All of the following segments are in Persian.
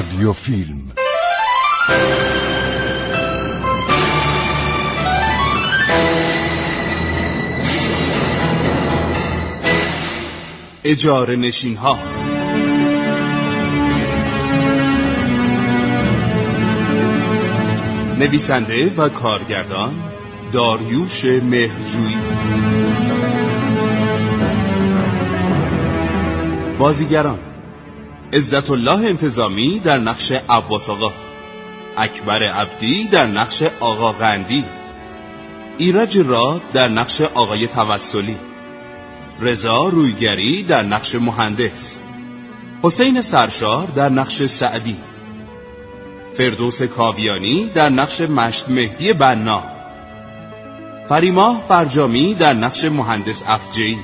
رادیو فیلم اجاره نشین ها نویسنده و کارگردان داریوش مهرجویی. بازیگران عزت الله انتظامی در نقش عباس آقا. اکبر عبدی در نقش آقا غندی ایرج راد در نقش آقای توسلی. رضا رویگری در نقش مهندس. حسین سرشار در نقش سعدی. فردوس کاویانی در نقش مشت مهدی بنا. فریماه فرجامی در نقش مهندس افجعی.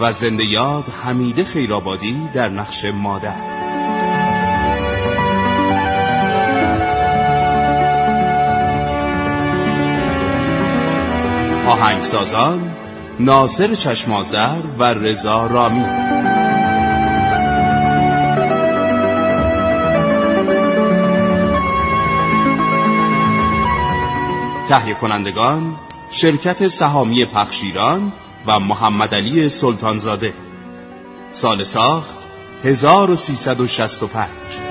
و زنده یاد حمیده خیرآبادی در نقش مادر. آهنگسازان ناصر چشمازر و رضا رامی. تهیه کنندگان شرکت سهامی پخشیران و محمد علی سلطانزاده. سال ساخت 1365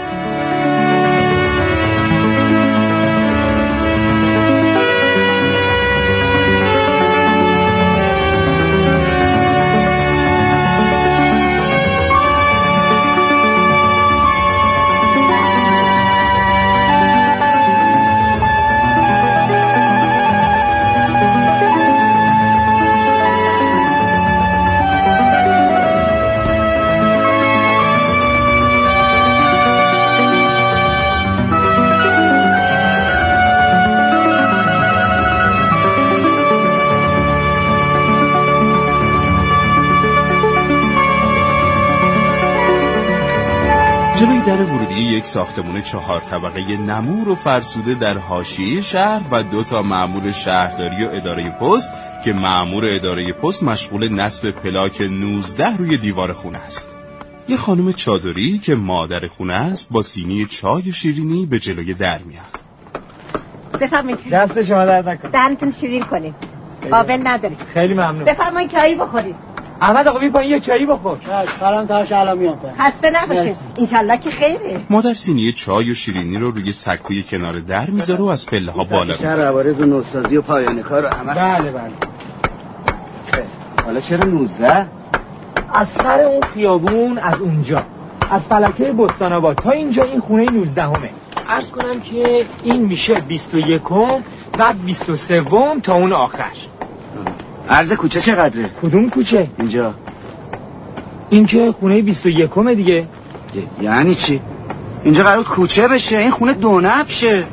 در ورودی یک ساختمان چهار طبقه نمور و فرسوده در حاشیه شهر و دو تا مأمور شهرداری و اداره پست که مأمور اداره پست مشغول نصب پلاک 19 روی دیوار خونه است. یه خانم چادری که مادر خونه است با سینی چای شیرینی به جلوی در میاد. بفرمایید. دست شما درد نکن دهنتون شیرین کنیم. قابل نداری خیلی ممنون. بفرمایید چایی بخورید. احمد آقا بی پایین یه چایی بخور. سلام تاش الان میام. خسته نباشید. انشالله که خیره. مادر سینی چای و شیرینی رو روی سکوی کنار در می‌ذاره و از پله ها بالا میره. شهر عوارض و نوسازی و پایان کار رو همه. بله بله. حالا چرا 19 از سر اون خیابون از اونجا. از فلکه بستان آباد تا اینجا این خونه 19 همه عرض کنم که این میشه 21 بعد 23 تا اون آخر. عرض کوچه چقدره؟ کدوم کوچه؟ اینجا. این که خونه 21 دیگه. یعنی چی؟ اینجا قرار کوچه بشه این خونه دو نبشه.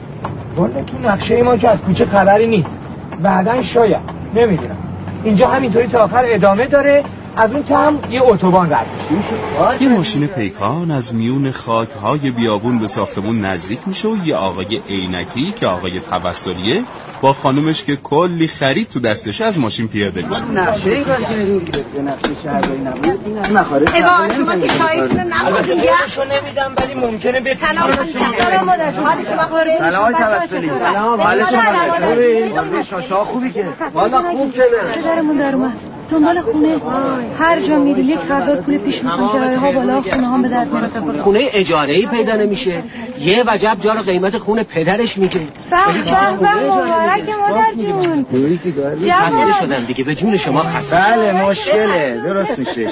والا تو نقشه ما که از کوچه خبری نیست. بعدا شاید. نمی‌دونم. اینجا همینطوری تا آخر ادامه داره. از اون که هم یه اتوبان رد میشه. یه ماشین پیکان از میون خاک های بیابون به ساختمون نزدیک میشه و یه آقای عینکی که آقای توسلیه با خانومش که کلی خرید تو دستش از ماشین پیاده میشه. نقشه ای کار کردیم دیگه به نقشه شهرداری نبود. این مخارج شما که البته خودشو نمیدم ولی ممکنه به سلام سلام مادر شما. شما. خوبه سلام توسلی سلام حال شما. چطوره قربون شاشا خوبی که؟ والا خوب که نه. پدرمون در اومد. دنبال خونه؟ هر جا میریم یک خردار پول پیش می‌خوان کرایه ها بالا خونه ها به درد نمی‌خوره. خونه اجاره ای پیدا نمیشه. یه وجب جا رو قیمت خونه پدرش میگه. به مبارک مادر جون. خسته شدم دیگه به جون شما خسته بله مشکله. درست میشه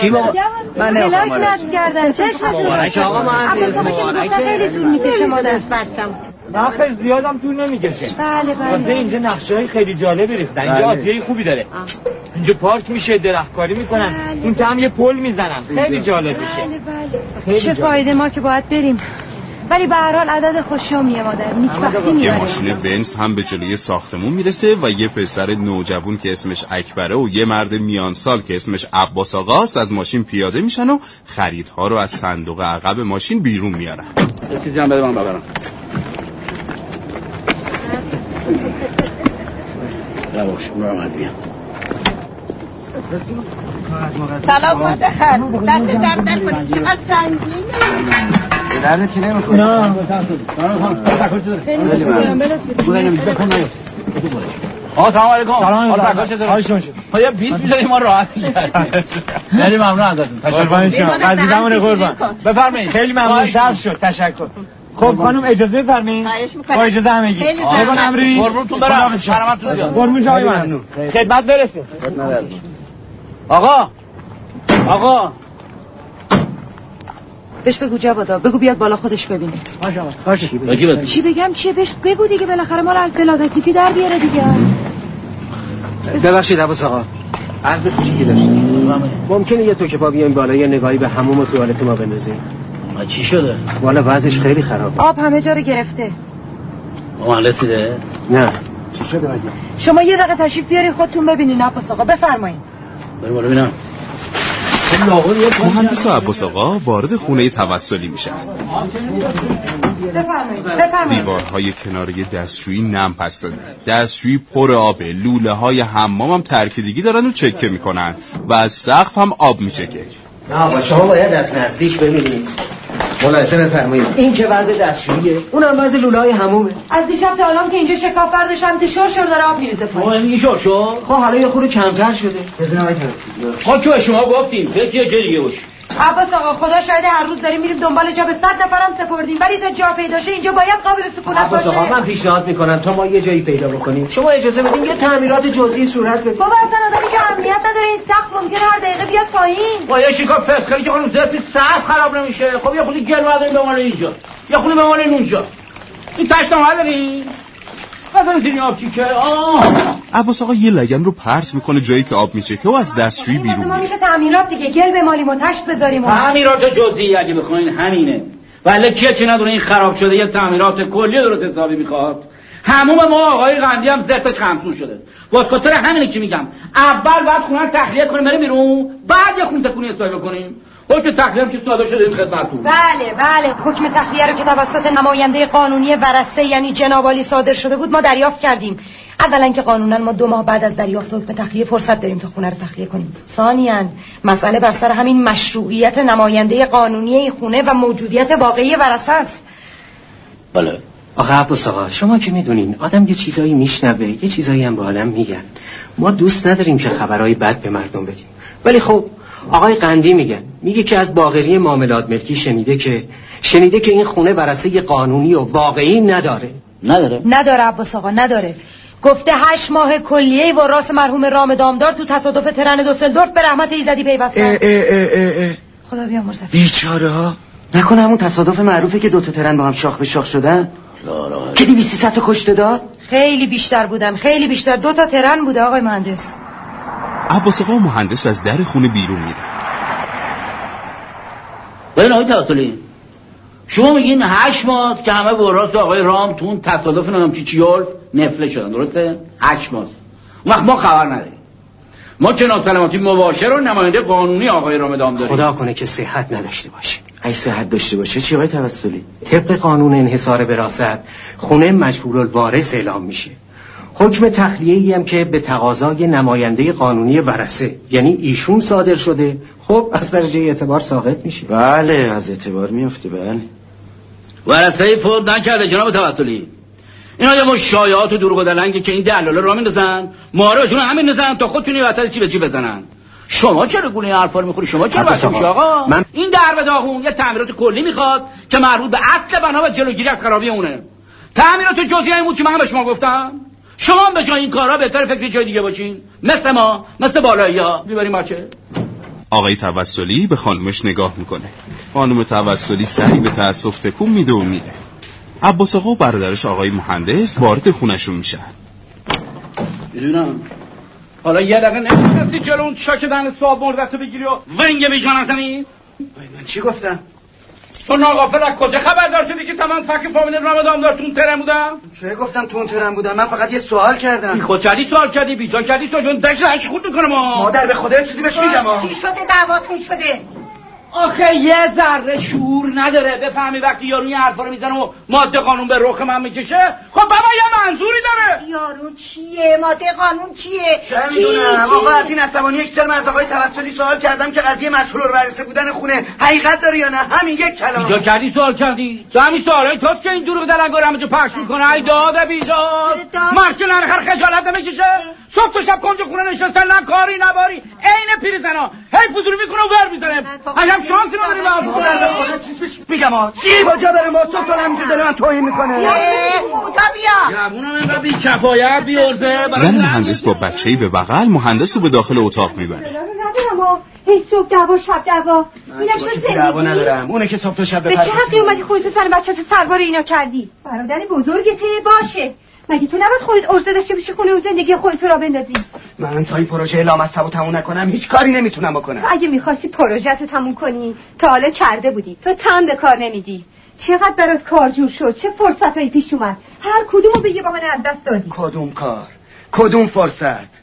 چی بابا من نمی‌خوام. نصب کردن. چشم مبارک آقا مهندس مبارکه خیلی طول می‌کشه مادر. بچم نه خیلی زیادم طول نمی‌کشه. بله واسه بله اینجا نقشه های خیلی جالبی ریختن. اینجا بله. آتیه خوبی داره. اینجا پارک میشه درختکاری می‌کنن. اون که هم یه پل می‌زنن. خیلی جالب میشه. بله بله. چه. فایده ما که باید بریم. ولی به هر حال عدد خوشیامیه مادر. نیکبختی یه میاره ماشین بنز هم به جلوی ساختمون می‌رسه و یه پسر نوجوون که اسمش اکبره و یه مرد میان سال که اسمش عباس آقاست از ماشین پیاده میشن و خریدها رو از صندوق عقب ماشین بیرون میارن. یه چیزی هم بده من ببرم. یواش برو من بیام. سلام مادر دست درد نکنی چقدر سنگینه. به دردت که نمی‌خوره. نه. آقا سلام علیکم. سلام علیکم. یه 20 میلیون ما راحت خیلی ممنون ازتون. تشکر. شما قضیدمون قربان. بفرمایید. خیلی ممنون. صرف شد. تشکر. خب خانم اجازه می‌کنم. با اجازه همگی خیلی امری قربونتون برم. سلامتتون بیاد قربون شما مهندس خدمت برسه. آقا. آقا. بهش بگو جوادا بگو بیاد بالا خودش ببینه. بگی بده چی بگم؟ چیه بهش بگو دیگه بالاخره مال از بلادتیفی در بیاره دیگه. ببخشید عباس آقا. عرض کوچیکی داشتم. ممکنه یه تو که پا بیایم بالا یه نگاهی به هموم و توالت ما بندازیم. چی شده؟ والا وضعش خیلی خرابه. آب همه جا رو گرفته. مهندسی ده؟ نه. شما یه دقیقه تشریف بیاری خودتون ببینین. عباس آقا بفرمایید بریم بالا ببینم. مهندس و عباس آقا وارد خونه توسلی میشن بفرمایید بفرمایید دیوارهای کناری دستشویی نم پس داده دستشویی پر آبه. لوله های حمام هم ترکیدگی دارن و چکه می‌کنن. و از سقف هم آب میچکه. نه آقا شما باید از نزدیک ببینید. ملاحظه بفرمایید. این که وضع دستشوییه؟ اونم وضع لوله های همومه. از دیشب تا الان که اینجا شکاف برداشتم تو شور شور داره آب میریزه پایین. آقا میگی شو شو خب حالا یه خورده کمتر شده. خب که به شما گفتیم. فکر یه جای دیگه باش عباس آقا خدا شاید هر روز داریم میریم دنبال جا. به صد نفرم سپردیم. ولی تا جا پیدا شه اینجا باید قابل سکونت عباس آقا باشه من پیشنهاد می‌کنم تا ما یه جایی پیدا بکنیم. شما اجازه بدین یه تعمیرات جزئی صورت بده. بابا اصلا اهمیت نداره این سقف ممکنه هر دقیقه بیاد پایین. با یه شیکا فسخری که خانم پیش ساعت خراب نمیشه. خب یه خودی گل برداریم به مال اینجا. یه خودی به مال اونجا این تشت که آه. عباس آقا یه لگن رو پرت می‌کنه جایی که آب میچکه و از دستشویی واسه بیرون ما میشه تعمیرات دیگه. گل بمالیم و تشت بذاریم و تعمیرات جزئی اگه بخواین همینه. ولی کیه چه ندونه این خراب شده؟ یه تعمیرات کلی درست حسابی می‌خواد. هموم ما آقای قندی هم زرتش خمسون شده. واسه خاطر همینه که میگم. اول بعد خونه رو تخلیه کنیم بریم بیرون. بعد یه خونه تکونی حسابی بکنیم حکم تخلیه هم که ساده شده این خدمتتون. بله بله. حکم تخلیه رو که توسط نماینده قانونی ورسته یعنی جناب صادر شده بود ما دریافت کردیم. اولا که قانونا ما دو ماه بعد از دریافت حکم تخلیه فرصت داریم تا خونه رو تخلیه کنیم. ثانیا مسئله بر سر همین مشروعیت نماینده قانونی این خونه و موجودیت واقعی ورثه است. بله. آقا عباس آقا شما که می‌دونین آدم یه چیزایی میشنوه یه چیزایی هم به آدم میگن. ما دوست نداریم که خبرهای بد به مردم بدیم. ولی خب آقای قندی میگن میگه که از باغری معاملات ملکی شنیده که شنیده که این خونه ورثه قانونی و واقعی نداره. نداره؟ نداره عباس آقا نداره. گفته هشت ماه کلیه و راس مرحوم رام دامدار تو تصادف ترن دوسلدورف به رحمت ایزدی پیوستن خدا بیامرزد بیچاره ها. نکنه همون تصادف معروفه که دوتا ترن با هم شاخ به شاخ شدن. که دیویستی ست کشته داد؟ خیلی بیشتر بودن خیلی بیشتر. دو تا ترن بوده آقای مهندس. عباس آقا مهندس از در خونه بیرون میره ببین آقای توسلی شما میگین هشت ماه که همه به راست آقای رام تو اون تصادف نام چی چیولف نفله شدن درسته؟ هشت ماه. اون وقت ما خبر نداریم. ما که ناسلامتی مباشر و نماینده قانونی آقای رام دام داریم. خدا کنه که صحت نداشته باشه. ای صحت داشته باشه چی آقای توسلی؟ طبق قانون انحصار وراثت خونه مجبور الوارث اعلام میشه. حکم تخلیه ای هم که به تقاضای نماینده قانونی ورثه یعنی ایشون صادر شده خب از درجه اعتبار ساقط میشه. بله از اعتبار میفته بله. ورثه فوت نکرده جناب توسلی. اینا یه مش شایعات و دروغ و دلنگه که این دلالا را میندازن. ما رو جون همین نزن تا خودتون یه وسط چی به چی بزنن. شما چرا گونه این حرفا رو می‌خوری؟ شما چرا واسه میشی آقا، من- این در به داغون یه تعمیرات کلی می‌خواد که مربوط به اصل بنا و جلوگیری از خرابی اونه. تعمیرات جزئی این بود که من به شما گفتم. شما هم به جای این کارا بهتر فکر جای دیگه باشین. مثل ما مثل بالایی ها می‌بریم بچه. آقای توسلی به خانومش نگاه می‌کنه. خانم توسلی سری به تأسف تکون میده و میره. عباس آقا و برادرش آقای مهندس وارد خونشون میشن. می‌دونم. حالا یه دقیقه نمی‌تونستی جلو اون چاک دهن صاحب مردتو بگیری و ونگ بیجان نزنی؟ من چی گفتم؟ تو ناغافل از کجا خبردار شدی که تمام فک فامیل رمضان دار تو اون ترم بودم چه گفتم تو اون ترن بودم من فقط یه سوال بی کردم خود کردی سوال کردی بیجان کردی تو جون دشت خود می‌کنم آه. مادر به خدا چیزی بهش میگم. چی شده؟ دعواتون شده. آخه یه ذره شور نداره. بفهمی وقتی یارو این حرفا رو می‌زنه و ماده قانون به رخ من می‌کشه؟ خب بابا یه منظوری داره. یارو چیه؟ ماده قانون چیه؟ چه می‌دونم. آقا از این عصبانی یک سر از آقای توسلی سوال کردم که قضیه مشهور رو برسه بودن خونه حقیقت داره یا نه؟ همین یک کلام. اینجا کردی سوال کردی؟ تو همین سوالای توست که این دروغ دلنگار همه جا پخش می‌کنه؟ ای داده بیداد. مرچه نرخر خجالت نمی‌کشه؟ صبح تو شب کنج خونه نشستن نه کاری نباری عین پیر زنا هی فضولی می‌کنه و ور می‌زنه هم شانسی نداری به میگم آ چی؟ با جا برم با صبح تا همینجور داره من توهین می‌کنه. بیا. جوونم اینقدر بی کفایت بی ارزه زن مهندس با بچه‌ای به بغل مهندس رو به داخل اتاق می‌بره. هی صبح دعوا شب دعوا اینم شد زندگی؟ دعوا ندارم. اونه که صبح تا شب به چه حقی اومدی خودتو سر بچه تو سربار اینا کردی؟ برادر بزرگته باشه. مگه تو نباید خودت ارزه داشته باشی خونه و زندگی خودت را بندازی؟ من تا این پروژه لامصب رو تموم نکنم هیچ کاری نمی‌تونم بکنم. اگه می‌خواستی پروژه رو تموم کنی تا حالا کرده بودی. تو تم به کار نمیدی. چقدر برات کار جور شد چه فرصتایی پیش اومد. هر کدومو به یه بابن از دست دادی. کدوم کار؟ کدوم فرصت؟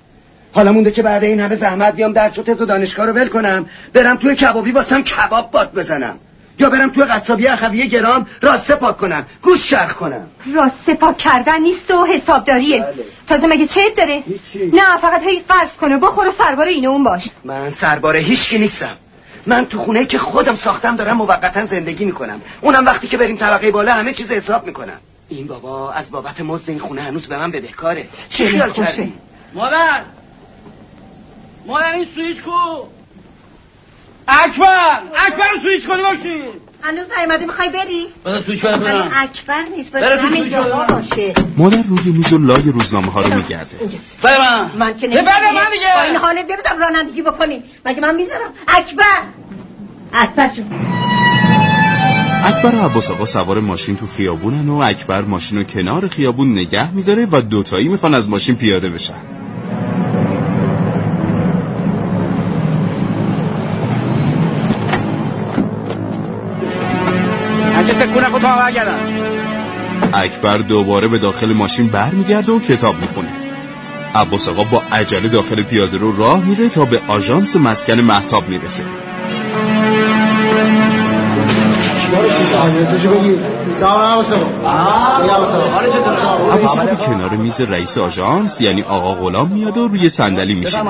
حالا مونده که بعد این همه زحمت بیام درس و تز و دانشگاه رو ول کنم برم توی کبابی واسم کباب باد بزنم. یا برم توی قصابی اخوی گرام راست پاک کنم گوش شرخ کنم. راست پاک کردن نیست و حسابداریه. بله. تازه مگه چیب داره؟ نه فقط هی قرض کنه بخور و سربار اینه اون باش. من سربار هیچکی نیستم. من تو خونه که خودم ساختم دارم موقتا زندگی می‌کنم. اونم وقتی که بریم طبقه بالا همه چیز حساب می‌کنم. این بابا از بابت مزد این خونه هنوز به من بدهکاره. چی خیال کردی؟ مادر! مادر این سویچ کو؟ اکبر! اکبر رو سویچ کنی باشی! هنوز نیومدی می‌خوای بری؟ بذار سویچ بده کنم اکبر نیست بذار همین جا باشه. مادر روی میز و لای روزنامه ها رو میگرده. بده من. من که نمی‌دونم. بده من دیگه. با این حالت نمی‌ذارم رانندگی بکنی. مگه من می‌ذارم؟ اکبر! اکبر جون. اکبر و عباس آقا سوار ماشین تو خیابونن و اکبر ماشین رو کنار خیابون نگه میداره و دوتایی می‌خوان از ماشین پیاده بشن. اکبر دوباره به داخل ماشین برمیگرده و کتاب می‌خونه. عباس آقا با عجله داخل پیاده رو راه میره تا به آژانس مسکن محتاب می‌رسه. عباس آقا به کنار میز رئیس آژانس یعنی آقا غلام میاد و روی صندلی میشه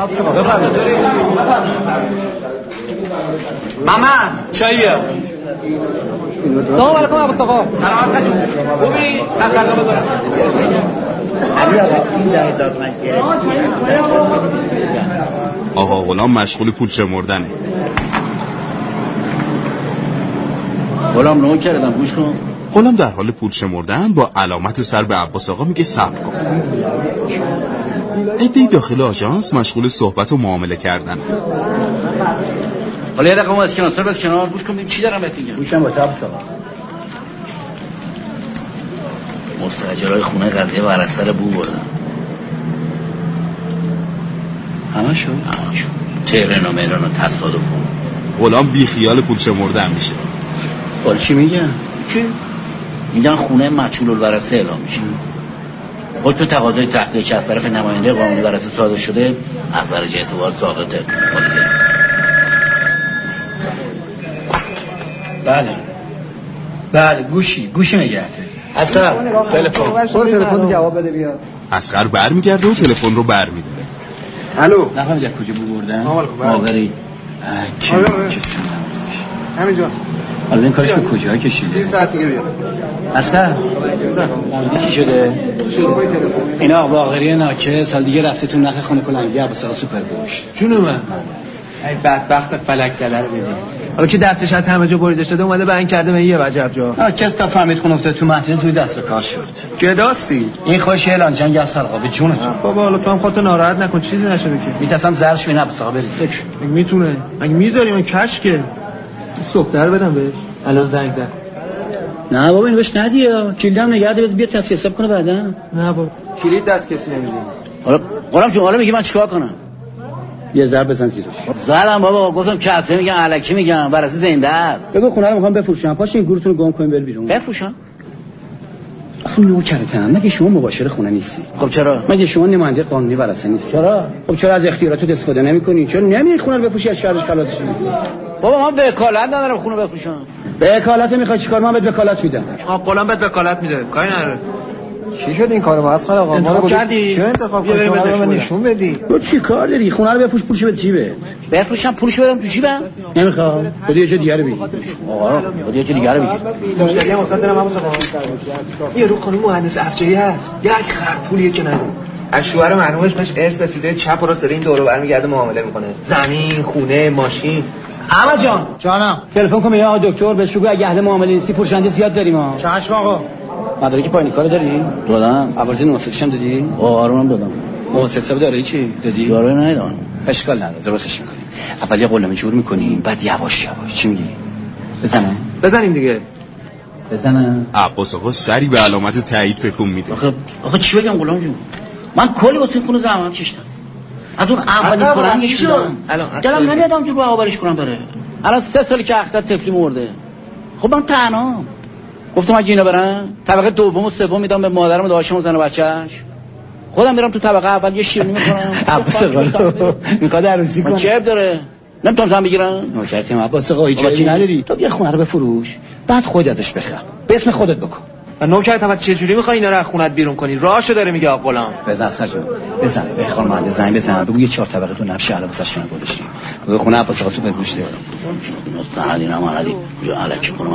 ماما چاییه سلام علیکم ابو آقا خوبی آقا غلام مشغول پول چمردنه غلام نو کردم گوش کن. غلام در حال پول شمردن با علامت سر به عباس آقا میگه صبر کن. ادهی داخل آژانس مشغول صحبت و معامله کردن. حالا یه دقیقه از کنار بس کنار گوش کن چی دارم بهت میگم. گوشم با تاب سوا مستاجرای خونه قضیه ورستر بو بردن. همه شو همه شو تهران و مهران و تصادف غلام بی خیال پول شمرده میشه. حال چی میگن؟ چی؟ میگن خونه مچول الورسه اعلام میشه. حکم تقاضای تحقیق از طرف نماینده قانونی ورسه صادر شده از درجه اعتبار ساقطه بله. بله گوشی گوشی نگه اسقر تلفن. تلفن جواب بده بیا. اسقر برمیگرده و تلفن رو برمیداره. الو. نفهمیدم کجا بردن آوری کی همینجا حالا این کارش به کجا کشیده؟ یه ساعت دیگه بیا. اسقر چی شده؟ اینا باقری ناکه سال دیگه رفته تو نخ خونه کلنگی عباس آقا سوپر بوش جونو من. ای بدبخت فلک زله رو ببین. حالا که دستش از همه جا بریده شده اومده بند کرده به یه وجب جا. کس تا فهمید خونه افتاد تو مهدی توی دست به کار شد. گداستی؟ این خوش اعلان جنگ از حلقه به جون تو بابا حالا تو هم خودت ناراحت نکن چیزی نشده که میتاسم زرش بینه بس بری سک مگه می‌تونه. مگه می‌ذاری؟ اون کشکه. صبح در بدم بهش. الان زنگ زد نه بابا اینو بهش ندیه کلیدم نگه ده بیا تصفیه حساب کنه بعدا. نه بابا. کلید دست کسی نمیده. حالا قرام چون حالا میگه من چیکار کنم؟ یه ضرب بزن زیرش. زدم بابا گفتم کته میگن الکی میگم براسه زنده است. بگو خونه رو می‌خوام بفروشم. پاش این گورتون رو گم کنیم بر بیرون. بفروشم. آخه نوکرتم مگه شما مباشر خونه نیستی؟ خب چرا؟ مگه شما نماینده قانونی ورثه نیستی؟ چرا؟ خب چرا از اختیاراتت استفاده نمی‌کنی؟ چرا نمیای خونه رو بفروشی از شرش خلاص شی؟ بابا من وکالت ندارم خونه بفروشم. وکالت می‌خوای چیکار؟ من بهت وکالت میدم. آقا غلام بهت وکالت میده. کاری نداره. چی شد این کارو؟ مسخره آقا ما رو کردی؟ چه انتخاب کردی من. نشون بدی. تو چی کار داری؟ خونه رو بفروش پولشو بده. جیبت بفروشم پولشو بدم تو جیبم نمی‌خواد خودی یه چه دیگه رو بگی. آقا خود یه چه دیگه رو بگیر مشتری هم واسه دارم عباس آقا یه رو خانم مهندس افجایی هست. یک خر پولیه که نداره. از شوهر مرحومش بهش ارث رسیده چپ و راست داره این دور و برمیگرده معامله می‌کنه. زمین خونه ماشین. احمد جان. جانم. تلفن کن به یه آقا دکتر بهش بگو اگه اهل معامله نیستی پرشنده زیاد داریم ها چشم آقا. مدارک پایینی کارو داری؟ دادم. عوارض نوستش هم دادی؟ آروم دادم. موسسه داره چی؟ دادی؟ داره ندادم. اشکال نداره درستش می‌کنیم اول یه قلمه جور می‌کنیم بعد یواش یواش. چی میگی؟ بزنه. بزنیم دیگه. بزنم عباس آقا سری به علامت تایید تکون میده. آخه آخه چی بگم غلام جون؟ من کلی واسه خونه زحمت کشیدم از اون اولین کننده چی شد؟ الان دلم نمیاد همجور برابرش کنم بره الان سه سالی که اختر تفلی مرده خب من تنها. گفتم اگه اینا برن؟ طبقه دوم و سوم میدم به مادرم و داداشم و زن و بچه‌ش خودم میرم تو طبقه اول یه شیرینی می‌خورم عباس آقا می‌خواد عروسی من کنه. چه داره؟ نمی‌تونم زن بگیرم. نوکرتیم عباس آقا بابا چی؟ نداری. تو بیا خونه رو بفروش. بعد خود ازش بخر. به اسم خودت بکن. و نوکرت هم چه جوری می‌خوای اینا رو از خونت بیرون کنی؟ راهشو داره میگه آقا غلام. بزن سرجو بزن. به خانم مهندس زنگ بزن. بگو یه چهار طبقه تو نبشه الان واسه شما گذاشتیم. بگو خونه عباس آقا سوپر گوشته اینا سندی نه مردی یا الکی خونه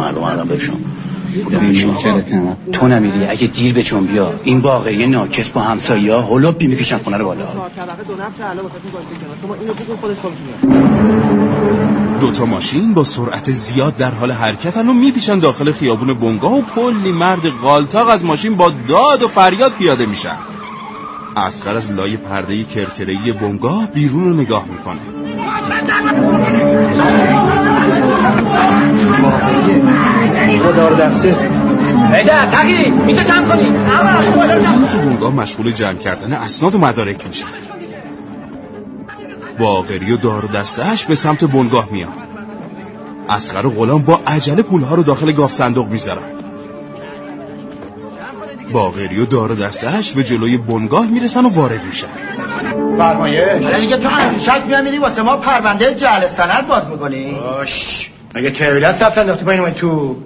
بشون تو نمیری. اگه دیر به چون بیا. این باقری ناکس با همسایه ها هلوب بی می‌کشن خونه رو بالا. طبقه دو دوتا ماشین با سرعت زیاد در حال حرکتن و میپیشن داخل خیابون بنگاه و کلی مرد غالتاق از ماشین با داد و فریاد پیاده میشن. اسقر از لای پرده کرکرهی بنگاه بیرون رو نگاه می‌کنه. رو دسته. ایده تقی میتو چم کنی؟ همه تو بنگاه مشغول جمع کردن اسناد و مدارک میشن. باقری و دار و دستهش به سمت بنگاه میان. اسقر و غلام با عجله پولها رو داخل گاف صندوق می‌ذارن. باقری و دار و دستهش به جلوی بنگاه می‌رسن و وارد میشن. فرمایش. حالا دیگه تو همچین شک میامیدی واسه ما پرونده جعل سند باز می‌کنی. باش. مگه تیویل ثبت انداختی پایین تو؟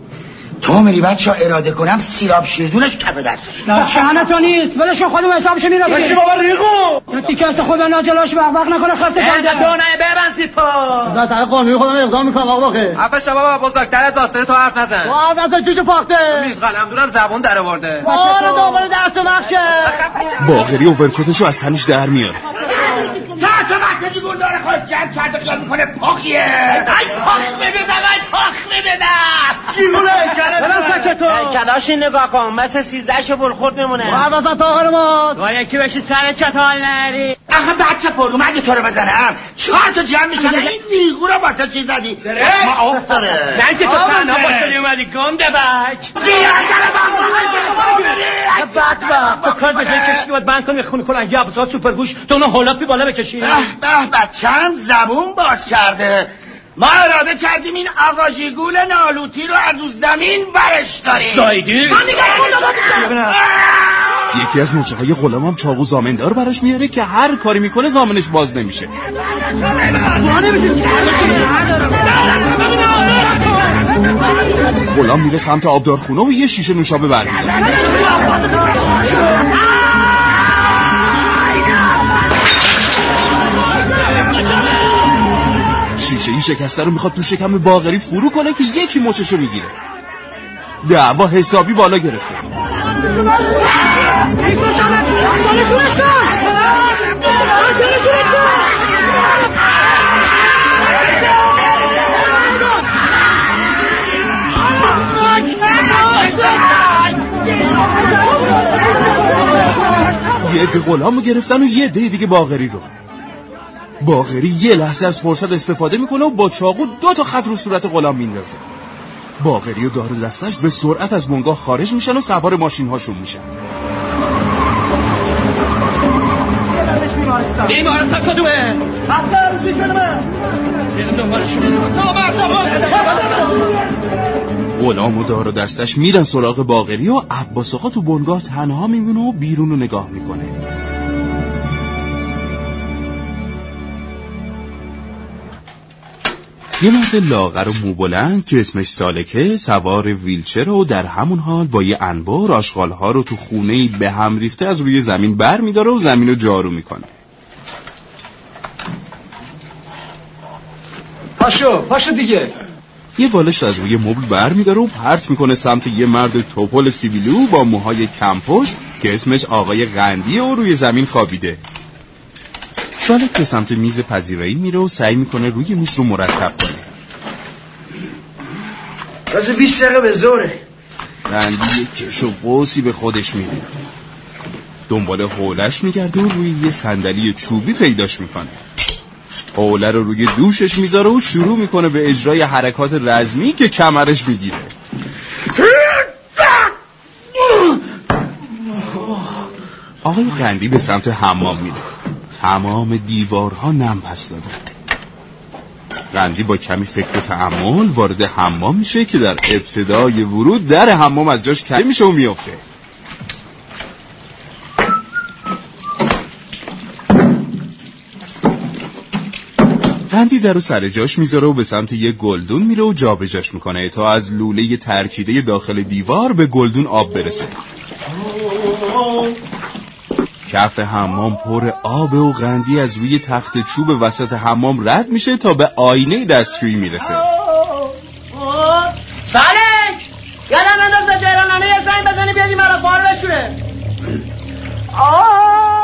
تو میری بچه ها اراده کنم سیراب شیردونش کف دستش نه چهانه تو نیست. بلشون خودم حسابشو میرم باشی بابا ریگو. یه تیکه از خدا ناجلاش وق وق نکنه خاصه کنده تو نه ببن سیپا نه تا قانونی خودم اقدام می‌کنم آقا باقی. عفش بابا بزرگترت واسطه تو حرف نزن. آب نزد جوجه پاخته میز قلم دورم زبون در آورده. آره دوباره درس مخشه باقری اوورکوتش رو از تنش در میاره. چند تا بچه دیگون داره خود جمع کرده خیال می‌کنه پاخیه ای پاخ میبیدم ای پاخ میبیدم چیگونه تو کلاش نگاه کن مثل سیزده شو بلخورد میمونه عوضا تا آخر ما با یکی بشی سر چطال نری آخه بچه پرو مگه تو رو بزنم چهار تا جمع میشن این نیگو رو واسه چی زدی ما افت داره نه که تو تنها باشدی اومدی گنده بک بعد وقت تو کار بجای کشی که باید بند کنی خونه کلنگی عباسات سوپر گوش تو اونو هلاپی بالا بکشی. به به بچم زبون باز کرده. ما اراده کردیم این آقا جیگول نالوتی رو از او زمین برش داریم. زایدی یکی از مچه های غلام هم چاقو زامندار براش میاره که هر کاری می‌کنه زامنش باز نمیشه. غلام میره سمت آبدارخونه و یه شیشه نوشابه برمیداره شکسته رو می‌خواد تو شکم باغری فرو کنه که یکی مچشو می‌گیره. دعوا حسابی بالا گرفته. یه عده غلام رو گرفتن و یه عده دیگه باغری رو. باغری یه لحظه از فرصت استفاده می‌کنه و با چاقو دو تا خط رو صورت غلام میندازه. باغری و دار دستش به سرعت از بنگاه خارج میشن و سوار ماشین هاشون میشن. بیمارستان غلام و دار دستش میرن سراغ باغری و عباس آقا تو بنگاه تنها میمونه و بیرون رو نگاه می‌کنه. یه مرد لاغر و موبلند که اسمش سالکه سوار ویلچر و در همون حال با یه انبار آشغالها رو تو خونه به هم ریخته از روی زمین بر میداره و زمین رو جارو می‌کنه. پاشو پاشو دیگه. یه بالش از روی مبل بر میداره و پرت می‌کنه سمت یه مرد توپل سیبیلو با موهای کمپشت که اسمش آقای غندی و روی زمین خوابیده. سالک به سمت میز پذیرایی میره و سعی می‌کنه روی میز رو مرتب راز 20 دقیقه به زوره غندی یه کش و قوسی به خودش میره دنبال حولش میگرده و روی یه صندلی چوبی پیداش می‌کنه. حوله رو روی دوشش می‌ذاره و شروع می‌کنه به اجرای حرکات رزمی که کمرش می‌گیره. آقای قندی به سمت حمام میره. تمام دیوارها نم داده. قندی با کمی فکر و تعمل وارد حمام میشه که در ابتدای ورود در حمام از جاش کمی میشه و میافته. قندی در رو سر جاش می‌ذاره و به سمت یه گلدون میره و جابجاش می‌کنه تا از لوله ترکیده داخل دیوار به گلدون آب برسه. کف حمام پر آب و قندی از روی تخت چوب وسط حمام رد میشه تا به آینه دستشویی می‌رسه. سالک! یادم انداز به جیرانانه یه زنگ بزنی بیادی مرا بار بشوره.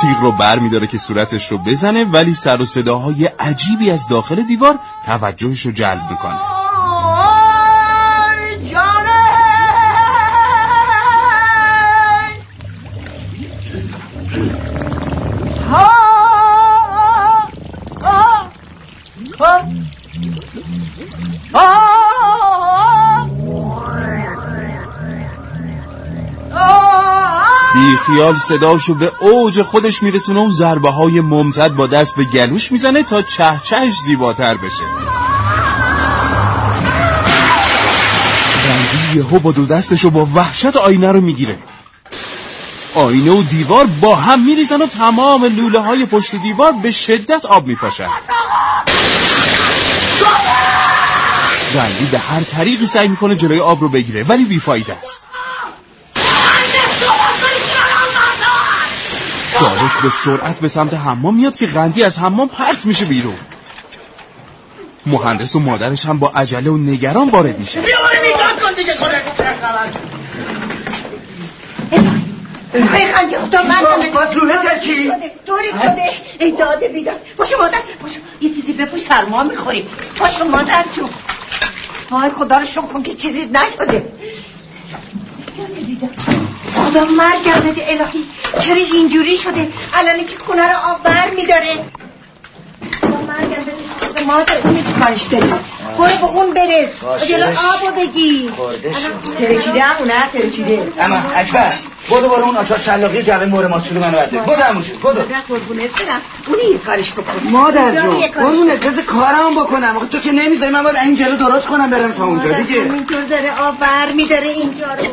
تیغ رو بر میداره که صورتش رو بزنه ولی سر و صداهای عجیبی از داخل دیوار توجهش رو جلب می‌کنه. بی خیال صداشو به اوج خودش میرسونه و ضربه های ممتد با دست به گلوش می‌زنه تا چه چهش زیباتر بشه. رنگی یهو با دو دستشو با وحشت آینه رو می‌گیره. آینه و دیوار با هم میریزن و تمام لوله های پشت دیوار به شدت آب میپاشن. رنگی به هر طریقی سعی می‌کنه جلوی آب رو بگیره ولی بیفایده است. سالک به سرعت به سمت حمام میاد که غندی از حمام پرت میشه بیرون. مهندس و مادرش هم با عجله و نگران وارد میشه. بیا نگاه کن دیگه خودت چه خندی خدا من باز لوله ترکی دوری شده ای داده بیدار. باشو مادر باشو. یه چیزی بپوش سرما می‌خوری باشو مادر جون. وای خدا رو شکر کن که چیزی نشده. خدا مرگم بده الهی. چرا اینجوری شده؟ الان که خونه رو آب بر میداره خدا مرگم بده. مادر اون چی کارش داری برو با اون برس. دل آبو بگی ترکیده همونه ترکیده. اما اکبر بودو برو اون آچار شلاقی جوه مور ماسولو منو برده بودو همونجور بودو قربونت برم. اونی یه کارش بکن مادر جون قربونت بذار کارم بکنم. آخه تو که نمی‌ذاری من باید این جلو درست کنم برم تا اونجا دیگه. اینطور داره آب بر میداره اینجا رو.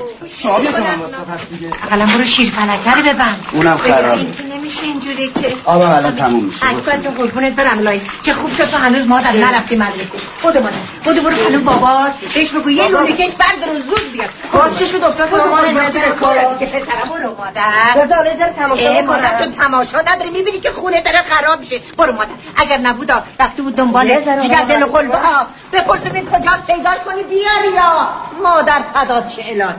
من واسه پس دیگه. اقلا برو شیر فلکه رو ببند. اونم خرابه. نمیشه اینجوری که. آبم الان تموم میشه. اکبر جون قربونت برم لای. چه خوب شد تو هنوز مادر نرفتی مدرسه خود مادر. خود برو پلو بابات بهش بگو یه لوله کش برد رو زود بیار باز چشم افتاد تو ما نداره. کار دیگه پسرم برو مادر. بذار لازم تماشا مادر تو تماشا نداری. می‌بینی که خونه داره خراب میشه. برو مادر. اگر نبود رفته بود دنبال جگر دل و قلبه ها بپرس ببین کجا پیدا کنی. بیاری یا. مادر فدات چه الهی.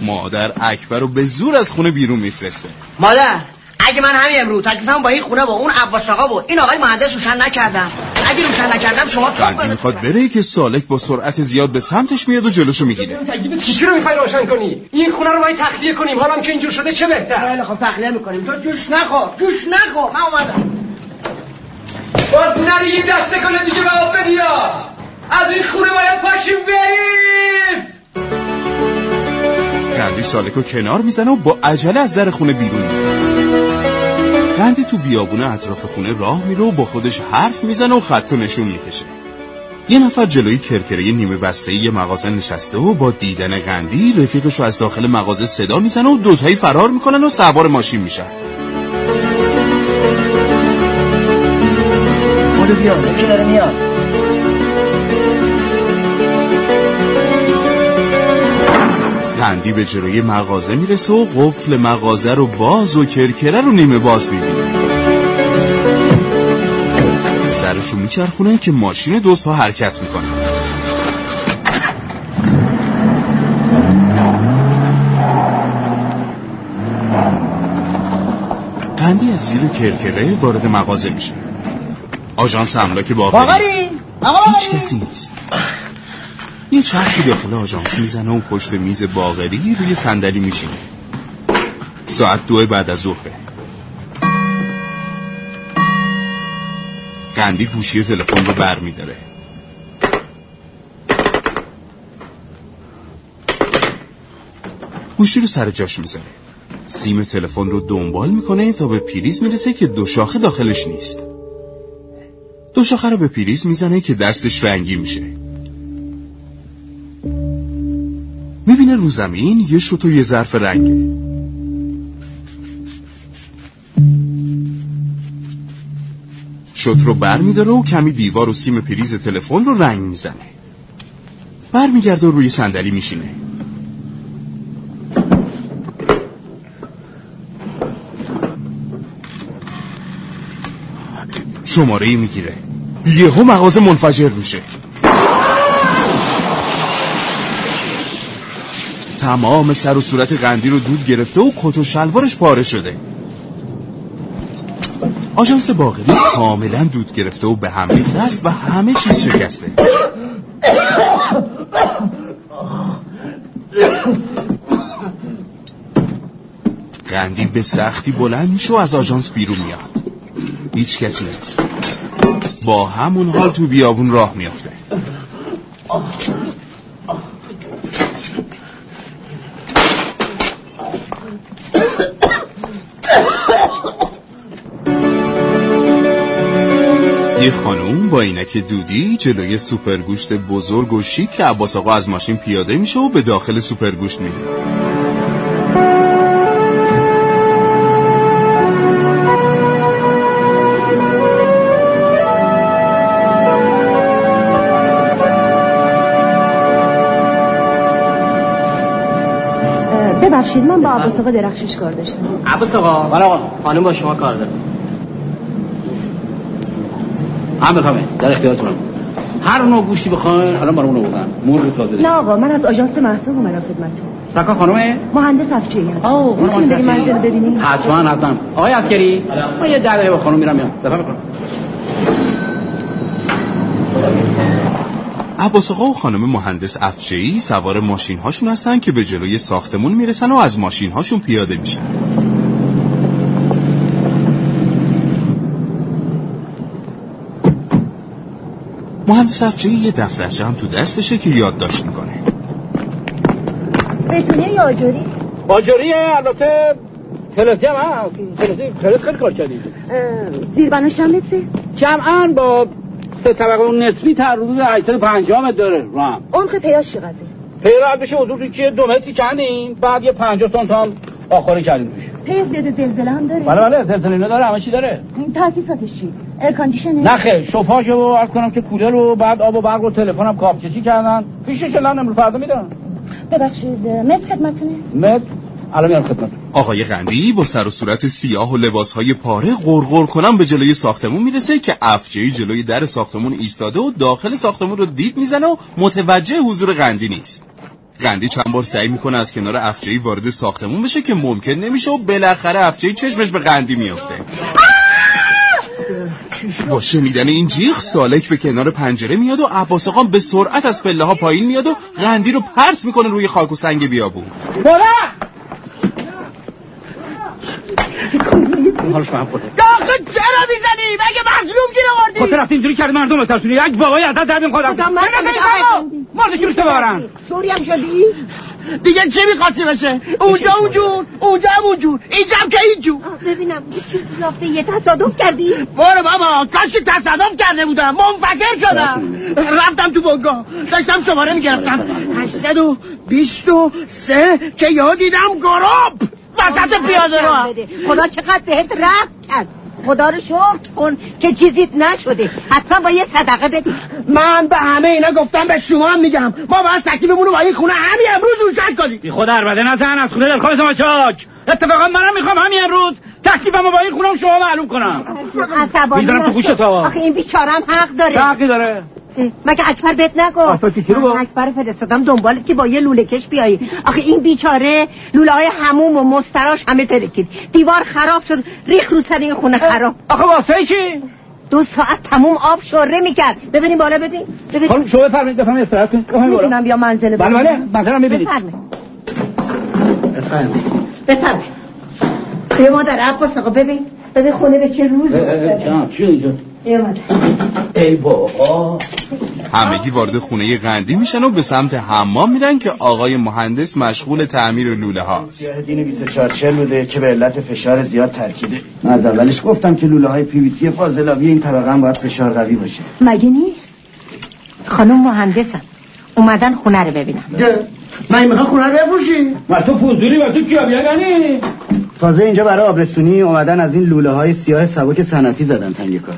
مادر اکبر رو به زور از خونه بیرون میفرسته. مادر. اگه من همین امروز تکلیفم با این خونه با اون عباس آقا بود این آقای مهندس روشن نکردم. اگه روشن نکردم شما تو می‌خواد بره که سالک با سرعت زیاد به سمتش میاد و جلوشو می‌گیره. تکلیف چی چی رو می‌خوای روشن کنی؟ این خونه رو باید تخلیه کنیم. حالا که اینجور شده چه بهتر؟ خیلی خب تخلیه می‌کنیم. تو جوش نخور جوش نخور. من اومدم. باز نری یه دسته کنه دیگه به آب از این خونه باید پاشیم بریم. قندی سالکو کنار می‌زنه و با عجله از در خونه بیرون میاد قندی تو بیابونه اطراف خونه راه میره و با خودش حرف می‌زنه و خط نشون می‌کشه. یه نفر جلوی کرکره نیمه بسته یه مغازه نشسته و با دیدن قندی رفیقش رو از داخل مغازه صدا می‌زنه و دوتایی فرار می‌کنن و سوار ماشین میشن. بیا یکی داره میاد. قندی به جلوی مغازه می‌رسه و قفل مغازه رو باز و کرکره رو نیمه باز می‌بینه. سرشو میچرخونه که ماشین دوست ها حرکت می‌کنه قندی از زیر کرکره وارد مغازه میشه. آژانس املاک باقری. باقری. هیچ کسی نیست. یه چرخی داخل آژانس می‌زنه و پشت میز باغری روی صندلی میشینه. ساعت دو بعد از ظهره قندی گوشی تلفن رو بر میداره گوشی رو سر جاش می‌ذاره سیم تلفن رو دنبال می‌کنه تا به پریز می‌رسه که دو شاخه داخلش نیست. دو شاخه رو به پریز می‌زنه که دستش رنگی میشه. می‌بینه رو زمین یه شوت و یه ظرف رنگه شوت رو بر میداره و کمی دیوار و سیم پریز تلفن رو رنگ می‌زنه. بر میگرده و روی صندلی میشینه. شماره می‌گیره. یهو مغازه منفجر میشه. تمام سر و صورت قندی رو دود گرفته و کت و شلوارش پاره شده. آژانس باغری کاملا دود گرفته و به هم ریخته است و همه چیز شکسته. قندی به سختی بلند میشه و از آژانس بیرون میاد. هیچ کسی نیست. با همون حال تو بیابون راه میافته. یه خانوم با اینک دودی جلوی سوپرگوشت بزرگ و شیک عباس آقا از ماشین پیاده میشه و به داخل سوپرگوشت میره. ببخشید من با عباس آقا درخشش کار داشتم. عباس آقا. من آقا خانم با شما کار داره هم بفهمه در اختیارتونم. هر نوع گوشتی بخواین الان برامون آوردن مرغ تازه. نه آقا من از آژانس محتاب اومدم خدمتتون. سکا خانم مهندس افچه‌ای هستم آه می‌تونیم بریم منزل ببینیم. حتما حتما. آقای عسکری من یه در دقیقه با خانم میرم میام بفهم عباس آقا و خانم مهندس افشه‌ای سوار ماشین هاشون هستن که به جلوی ساختمون می‌رسن و از ماشین هاشون پیاده میشن. مهندس افشه‌ای یه دفترچه هم تو دستشه که یادداشت می‌کنه. بتونی یا آجوری آجوریه البته فلزی هم هست. فلزی فلز خیلی کار کردی. زیربناش هم متره جمعا با سه طبقه اون نسبی تر حدود 850 متر داره رو هم عمق پیاش چقدره؟ پیرا بشه حدود که دو متری کندیم بعد یه 50 تن تا آخری کردیم توش. پی زیاد زلزله هم داره؟ بله بله زلزله اینا داره همه چی داره. تاسیساتش چی؟ ار کاندیشنه نه خیر شوفاژو عرض کنم که کولر رو بعد آب و برق و تلفن هم کاب کشی کردن؟ پیشش الان امروز فردا میدن ببخشید مس خدمتونه؟ مت الان میام خدمت. آقای قندی با سر و صورت سیاه و لباسهای پاره غرغر کنم به جلوی ساختمون می‌رسه که افجهی جلوی در ساختمون ایستاده و داخل ساختمون رو دید می‌زنه و متوجه حضور قندی نیست. قندی چند بار سعی می‌کنه از کنار افجهی وارد ساختمون بشه که ممکن نمیشه و بالاخره افجهی چشمش به قندی میافته. با شنیدن این جیغ سالک به کنار پنجره میاد و عباس آقا به سرعت از پله ها پایین میاد و قندی رو پرت می‌کنه روی خاک و سنگ بیابون. حالش هم خورده. آخه چرا می‌زنی؟ مگه مظلوم گیر آوردی؟ خاطر رفتی اینجوری کرد مردم بترسونی یک بابای ازت در بیم خودم مردم مردشی روشته ببرن؟ طوری هم شدی؟ دیگه چی می‌خواستی بشه؟ اونجا اونجور اونجا هم اونجور. اینجا هم که اینجور. ببینم یه چیز رافته یه تصادف کردی؟ برو بابا کاش تصادف کرده بودم. منفکر شدم. رفتم تو بنگاه. داشتم شماره می‌گرفتم. 823 که یاد دیدم گروب. وسط پیاده رو. خدا چقدر بهت رفت کرد. خدا رو شکر کن که چیزیت نشده. حتما با یه صدقه بدی من به همه اینا گفتم به شما هم میگم. ما باید تکلیفمون رو با این خونه همین امروز روشن کنیم. بی خود عربده نزن از خونه دلخواه زماچاک اتفاقا منم می‌خوام همین امروز تکلیفمو با این خونه شما معلوم کنم. عصبانی می‌ذارم تو. آخه این بیچاره هم حق داره. حقی داره؟ مگه اکبر بهت نگو اکبر چی رو گفت؟ اکبر فرستادم دنبالت که با یه لوله کش بیایی. آخه این بیچاره لوله های هموم و مستراش همه ترکید. دیوار خراب شد ریخ رو سر این خونه خراب. آخه واسه چی؟ دو ساعت تموم آب شوره می‌کرد. ببینیم بالا ببین. ببین. خانم شما بفرمایید بفرمایید استراحت کنید. می‌تونم بیا منزل بله بله. منظرم می‌بینید. بفرمایید. بفرمایید. بیا مادر عباس آقا ببین. ببین خونه به چه روز چی اینجا؟ ای بابا. همگی وارد خونه قندی میشن و به سمت حمام میرن که آقای مهندس مشغول تعمیر لوله هاست. دین 24 40 بوده که به علت فشار زیاد ترکیده؟ من از اولش گفتم که لوله های پی وی سی فاضلابی این طبقه هم باید فشار قوی باشه. مگه نیست؟ خانم مهندسم اومدن خونه رو ببینم من می‌خوام خونه رو بفروشی و تو فوزوری و تو بیانی تازه اینجا برای آبرسونی اومدن از این لوله های سیاه سبک صنعتی زدن تنگ کار.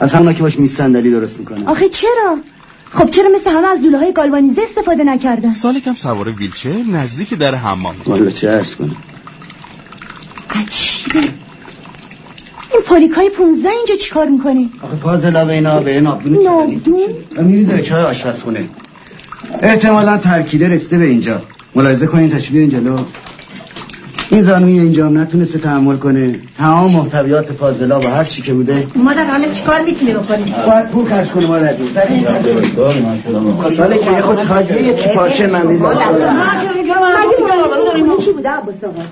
از همونا که باش میز صندلی درست می‌کنن آخه چرا؟ خب چرا مثل همه از لوله های گالوانیزه استفاده نکردن؟ سالکم سوار ویلچر نزدیک در حمام. والا چه عرض کنم. عجیبه. این پالیک های 15 اینجا چیکار می‌کنه؟ آخه فاضلابه اینا به این آبدون نابدون میریزه چای آشپزخونه. احتمالا ترکیده رسیده به اینجا. ملاحظه کنین تشبیه این جلو. این زانوی اینجا هم نتونسته تحمل کنه. تمام محتویات فاضلا و هر چی که بوده. مادر حالا چیکار می‌تونی بکنی؟ باید پول خرج کنه مادر. جون ساله چه خود تاجیه یه چی پارچه من میدم. کی بوده؟ عباس آقا؟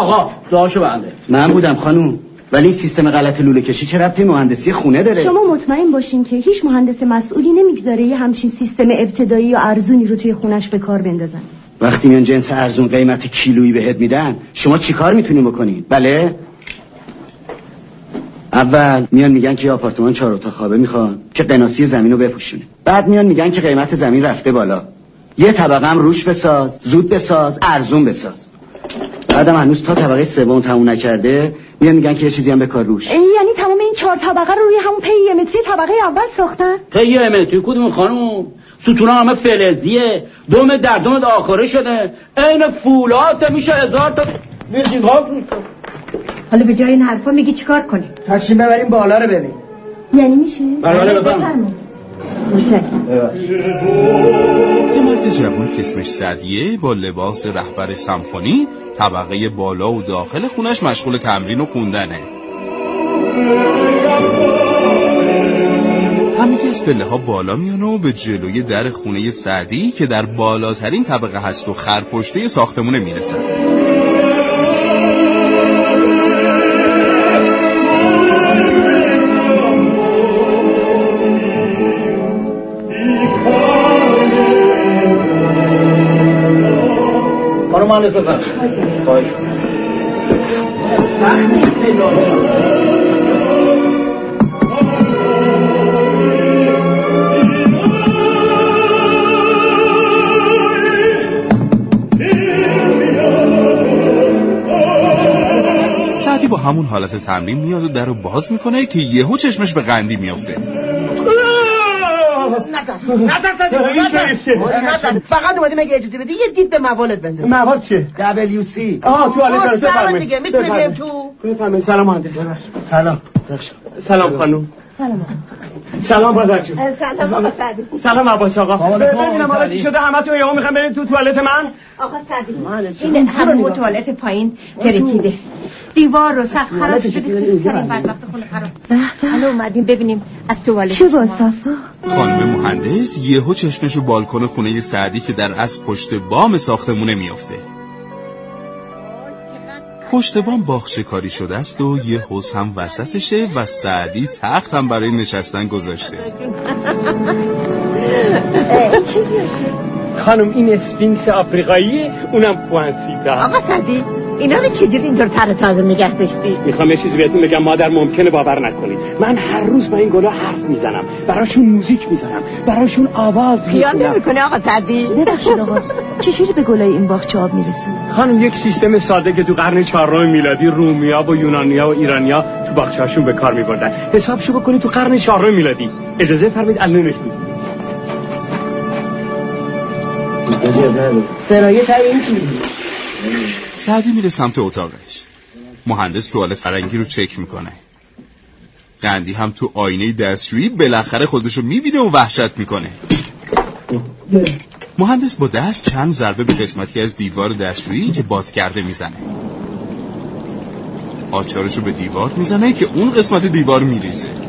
آقا دعاشو بنده. من بودم خانوم. ولی سیستم غلط لوله کشی چه ربطی مهندسی خونه داره؟ شما مطمئن باشین که هیچ مهندس مسئولی نمی‌گذاره یه همچین سیستم ابتدایی یا ارزونی رو توی خونش به کار بندازن. وقتی میان جنس ارزون قیمت کیلویی بهت میدن شما چیکار می‌تونین بکنین بله؟ اول میان میگن که یه آپارتمان چهار اتاق خوابه می‌خوان که قناسی زمین رو بپوشونه بعد میان میگن که قیمت زمین رفته بالا. یه طبقه هم روش بساز زود بساز ارزون بساز. بعدم هنوز تا طبقه سوم تموم نکرده میان میگن که یه چیزی هم بکار روش. یعنی تمام این چهار طبقه رو روی همون پی متری طبقه اول ساختن؟ پی متری کدوم خانم ستونا همه فلزیه دوم در دوم آخره شده. عین فولاد میشه هزار تا ها حالا به جای این حرفا میگی چیکار کنی تشیم ببریم بالا رو ببین یعنی میشه؟ بله بله بفرمایید. یه مرد جوان که اسمش سعدیه با لباس رهبر سمفونی طبقه بالا و داخل خونش مشغول تمرین و خوندنه. همگی از پله ها بالا میان و به جلوی در خونه سعدی که در بالاترین طبقه هست و خرپشته ساختمونه می‌رسن. خانم بفرمایید. خواهش با همون حالت تمرین میاد و در رو باز می‌کنه که یهو چشمش به قندی میافته. فقط اومدیم اگه اجازه بدی؟ یه دید به موالت بنداز. مواد چیه؟ دبلیو سی. آه توالت رو سلام بفرمایید دیگه می‌تونی بیایم تو؟ بفرمایید. سلام مهندس سلام. سلام خانم. سلام. سلام برادر جون. سلام سعدی سلام عباس آقا. ببینم حالا چی شده؟ همتون یهو می‌خوام بریم تو توالت من؟ آقا سعدی این همون توالت پایین ترکیده. دیوار رو سقف خراب شده سر این بدبخت خونه خراب حالا اومدیم ببینیم از توالت چه با صفا خانم مهندس یهو چشمش رو بالکن خونه سعدی که در از پشت بام ساختمونه میافته. پشت بام باغچه کاری شده است و یه حوز هم وسطشه و سعدی تخت هم برای نشستن گذاشته. خانم این اسفینکس آفریقایی اونم پوانسیتا آقا سعدی اینا رو چجوری اینطور تر تازه نگه داشتی؟ می‌خوام یه چیزی بهتون بگم مادر ممکنه باور نکنید. من هر روز با این گلا حرف می‌زنم. براشون موزیک می‌زنم. براشون آواز خیال می‌کنم نمی‌کنه آقا سعدی؟ ببخشید آقا. چجوری به گلای این باغچه آب می‌رسید خانم یک سیستم ساده که تو قرن چهارم میلادی رومیا و یونانیا و ایرانیا تو باغچه‌هاشون به کار میبردن. حسابشو بکنید تو قرن چهارم میلادی. اجازه فرمید الان نشون سرایه این سعدی میره سمت اتاقش. مهندس توالت فرنگی رو چک می‌کنه. قندی هم تو آینه دستشویی بالاخره خودشو می‌بینه و وحشت می‌کنه. مهندس با دست چند ضربه به قسمتی از دیوار دستشویی که باد کرده می‌زنه. آچارشو به دیوار می‌زنه که اون قسمت دیوار میریزه.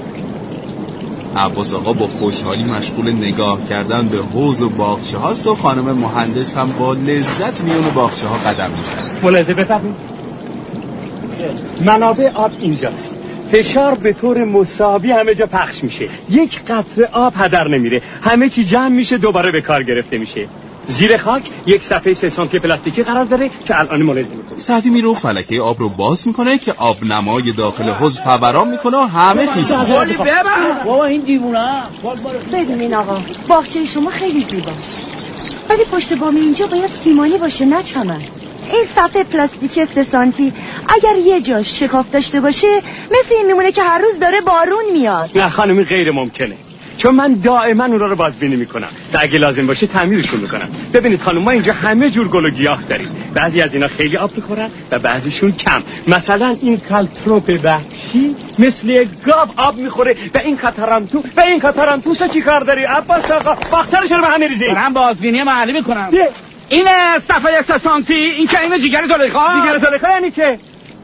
عباس آقا با خوشحالی مشغول نگاه کردن به حوز و باغچه هاست و خانم مهندس هم با لذت میون باغچه ها قدم می‌زنه. ملاحظه بفرمایید. منابع آب اینجاست. فشار به طور مساوی همه جا پخش میشه. یک قطره آب هدر نمیره. همه چی جمع میشه دوباره به کار گرفته میشه. زیر خاک یک صفحه سه سانتی پلاستیکی قرار داره که الان ملاحظه می‌کنید سعدی میره و فلکه آب رو باز می‌کنه که آب نمای داخل حوض فوران می‌کنه و همه خیس میشه. بابا این دیوونه ببینین آقا باغچه شما خیلی زیباست. ولی پشت بام اینجا باید سیمانی باشه نه چمن. این صفحه پلاستیکی سه سانتی اگر یه جاش شکاف داشته باشه مثل این میمونه که هر روز داره بارون میاد. نه خانمی غیر ممکنه. چون من دائما اونها رو بازبینی می‌کنم. و اگه لازم باشه تعمیرشون می‌کنم. ببینید خانم ما اینجا همه جور گل و گیاه داریم. بعضی از اینا خیلی آب می‌خورن و بعضیشون کم. مثلا این کالتروپ وحشی مثل گاو آب می‌خوره. و این کاتارانتو و این کاتارانتوس چی کار داری؟ عباس آقا باخترش رو به هم میریزی. من بازبینی محلی می‌کنم این صفحه سانتی این که این جگر زلیخا جگر زلیخا یعنی چه؟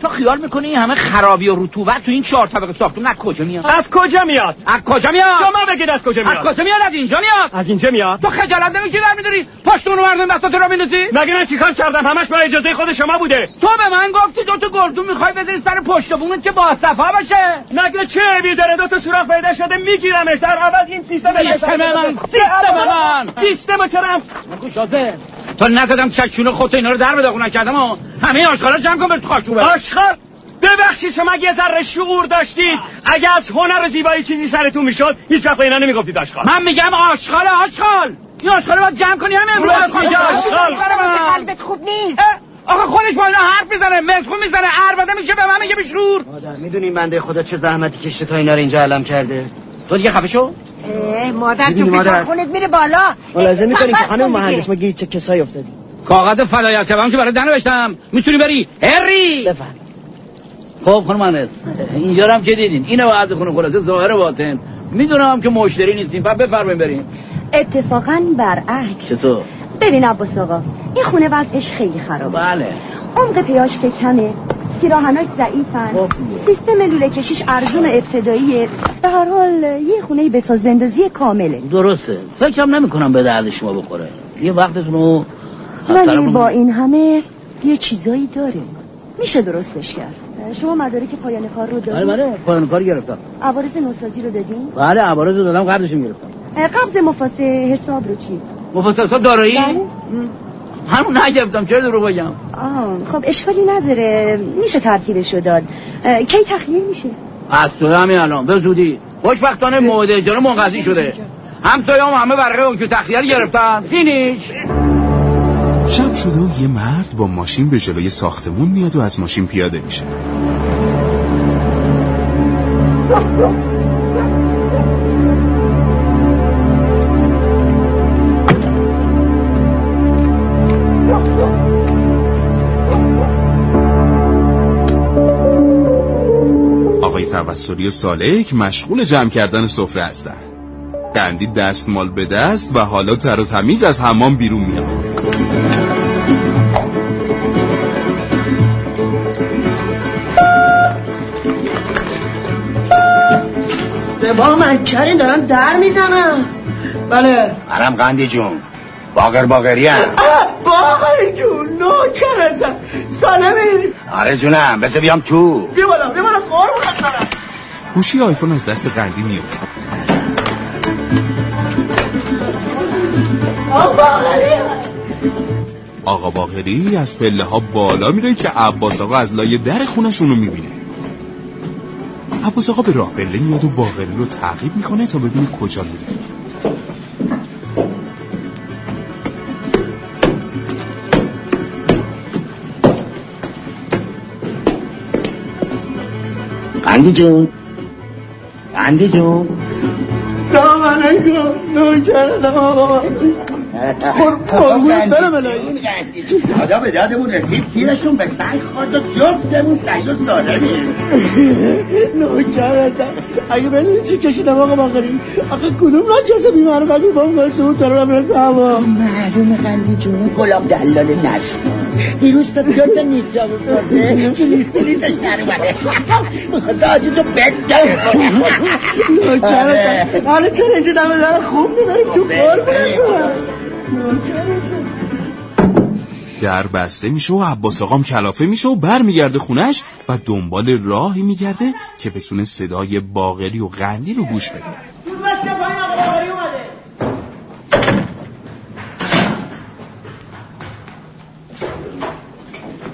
تو خیال می‌کنی این همه خرابی و رطوبت تو این چهار طبقه ساختمون از کجا میاد؟ از کجا میاد؟ از کجا میاد؟ شما بگید از کجا میاد. از کجا میاد؟ از اینجا میاد؟ از اینجا میاد. تو خجالت نمی‌کشی در میداری؟ پشت اون مردم دستات رو میندازی؟ مگه من چیکار کردم؟ همش با اجازه خود شما بوده. تو به من گفتی دو تا گردون می‌خوای بذاری سر پشت بونت که با صفا باشه. مگه چه عیبی داره؟ دو تا سوراخ پیدا شده میگیرمش. در عوض این سیستم سیستم من. سیستم من. سیستم چرا؟ تو نزدم چکچونه خودت اینا رو در بداغون نکردم همه آشغالا جمع کن بر تو خاک آشغال ببخشید شما یه ذره شعور داشتید. اگه از هنر و زیبایی چیزی سرتون می‌شد هیچ وقت اینا نمی‌گفتید آشغال. من میگم آشغال آشغال. این آشغال باید جمع کنی همه امروز. اینجا آشغال. قلبت خوب نیست. آخه خودش با اینا حرف می‌زنه مسخون می‌زنه عربده میشه به من میگه بیشور مادر می‌دونین بنده خدا چه زحمتی کشته تا اینا رو اینجا علم کرده؟ تو دیگه خفه شو. مادر تو مادر. خونت میره بالا. ملاحظه می‌کنی که خانم. مهندس ما گیت چه کسایی افتادیم؟ کاغذ فلایت شبم که برای دن نوشتم می‌تونی بری؟ هری! بفهم خب خانم مهندس اینجا هم که دیدین. اینو عرض خونه خلاصه ظاهر باطن. می‌دونم که مشتری نیستیم پس بفرمایید بریم. اتفاقا برعکس چطور؟ ببین عباس آقا این خونه وضعش خیلی خرابه. بله. عمق پیاش که کمه پیراهناش ضعیفن. سیستم لوله کشیش ارزون ابتداییه. به هر حال یه خونه بساز بندازی کامله. درسته. فکرم نمی کنم به درد شما بخوره. یه وقتتون رو ولی با این همه یه چیزایی داره. میشه درستش کرد. شما مدارک پایان کار رو بله دارید بله پایان کار گرفتم. عوارض نوسازی رو دادین؟ بله عوارض رو دادم قبلشون گرفتم. قبض مفاسه حساب رو چی؟ مفصل تو دارایی؟ بله. همون نگرفتم چرا درو بگم؟ آه خب اشکالی نداره میشه ترتیبش رو داد کی تخلیه میشه؟ از تو همین الان به زودی. خوشبختانه موعد اجاره منقضی شده. همسایه هم همه ورقه اون که تخلیه رو گرفتن. فینیش. شب شده و یه مرد با ماشین به جلوی ساختمون میاد و از ماشین پیاده میشه. آقای توسلی و سالک مشغول جمع کردن سفره هستن. قندی دستمال به دست و حالا تر و تمیز از حمام بیرون میاد. به با من کرین دارن در می‌زنن بله. منم قندی جون. باقر باقری هم باقری جون نوکرتم سالمین آره جونم بذار بیام تو. بیا بالا بیا بالا قربونت برم. گوشی آیفون از دست قندی باقری آقا باغری از پله ها بالا میره که عباس آقا از لای در خونشون رو می‌بینه. عباس آقا به راه پله میاد و باغری رو تعقیب می‌کنه تا ببینه کجا میره قندی جون. قندی جون. سلام علیکم. نوکرتم آقا قربونت برم الهی خدا به دادمون رسید تیرشون به سنگ خورد و جفتمون سعی و سالمیم نوکرتم اگه بدونی چی کشیدم آقا باقری آقا کدوم ناجسه بیمارم از با اون برسه بود دارم رسه هوا؟ معلومه قندی جون گلاب دلال نسل دیروز تا دو تا نیچا بکنه پلیس پلیسش در اومده. می‌خواست آجی تو بده نوکرتم حالا چرا اینجا دم در خوب می‌بریم تو قربونت برم در بسته میشه و عباس آقام کلافه میشه و برمیگرده خونش و دنبال راهی میگرده که بتونه صدای باغری و غندی رو گوش بده.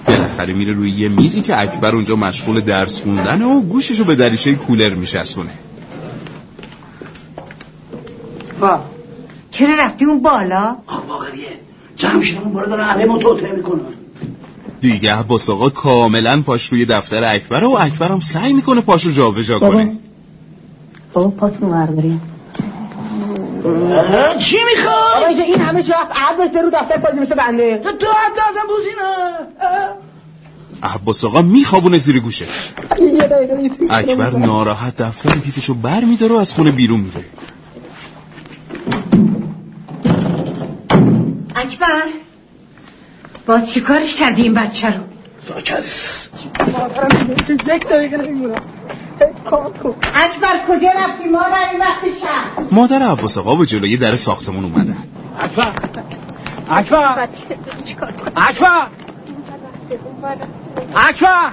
بالاخره میره روی یه میزی که اکبر اونجا مشغول درس خوندن و گوششو به دریچه کولر میشسبونه با چرا رفتی اون بالا؟ باقریه جمع شدن اون بالا دارن همه ما توطعه می‌کنن. دیگه عباس آقا کاملا پاش روی دفتر اکبر و اکبر هم سعی می‌کنه پاشو جابجا کنه. بابا پاتونو برداریم. چی می‌خوای؟ آقا این همه جا بهتر رو دفتر پای مثل بنده. تو حتی ازم بوزینه عباس آقا میخوابونه زیر گوشش. اکبر ناراحت دفتر کیفشو بر میداره و از خونه بیرون میره. اکبر باز چی کارش کردی این بچه رو؟ ساکرس یک دقیقه نمیمونم کار کن اکبر کجا رفتی مادر این وقت شب مادر عباس آقا به جلوی در ساختمون اومدن. اکبر اکبر. اکبر. اکبر.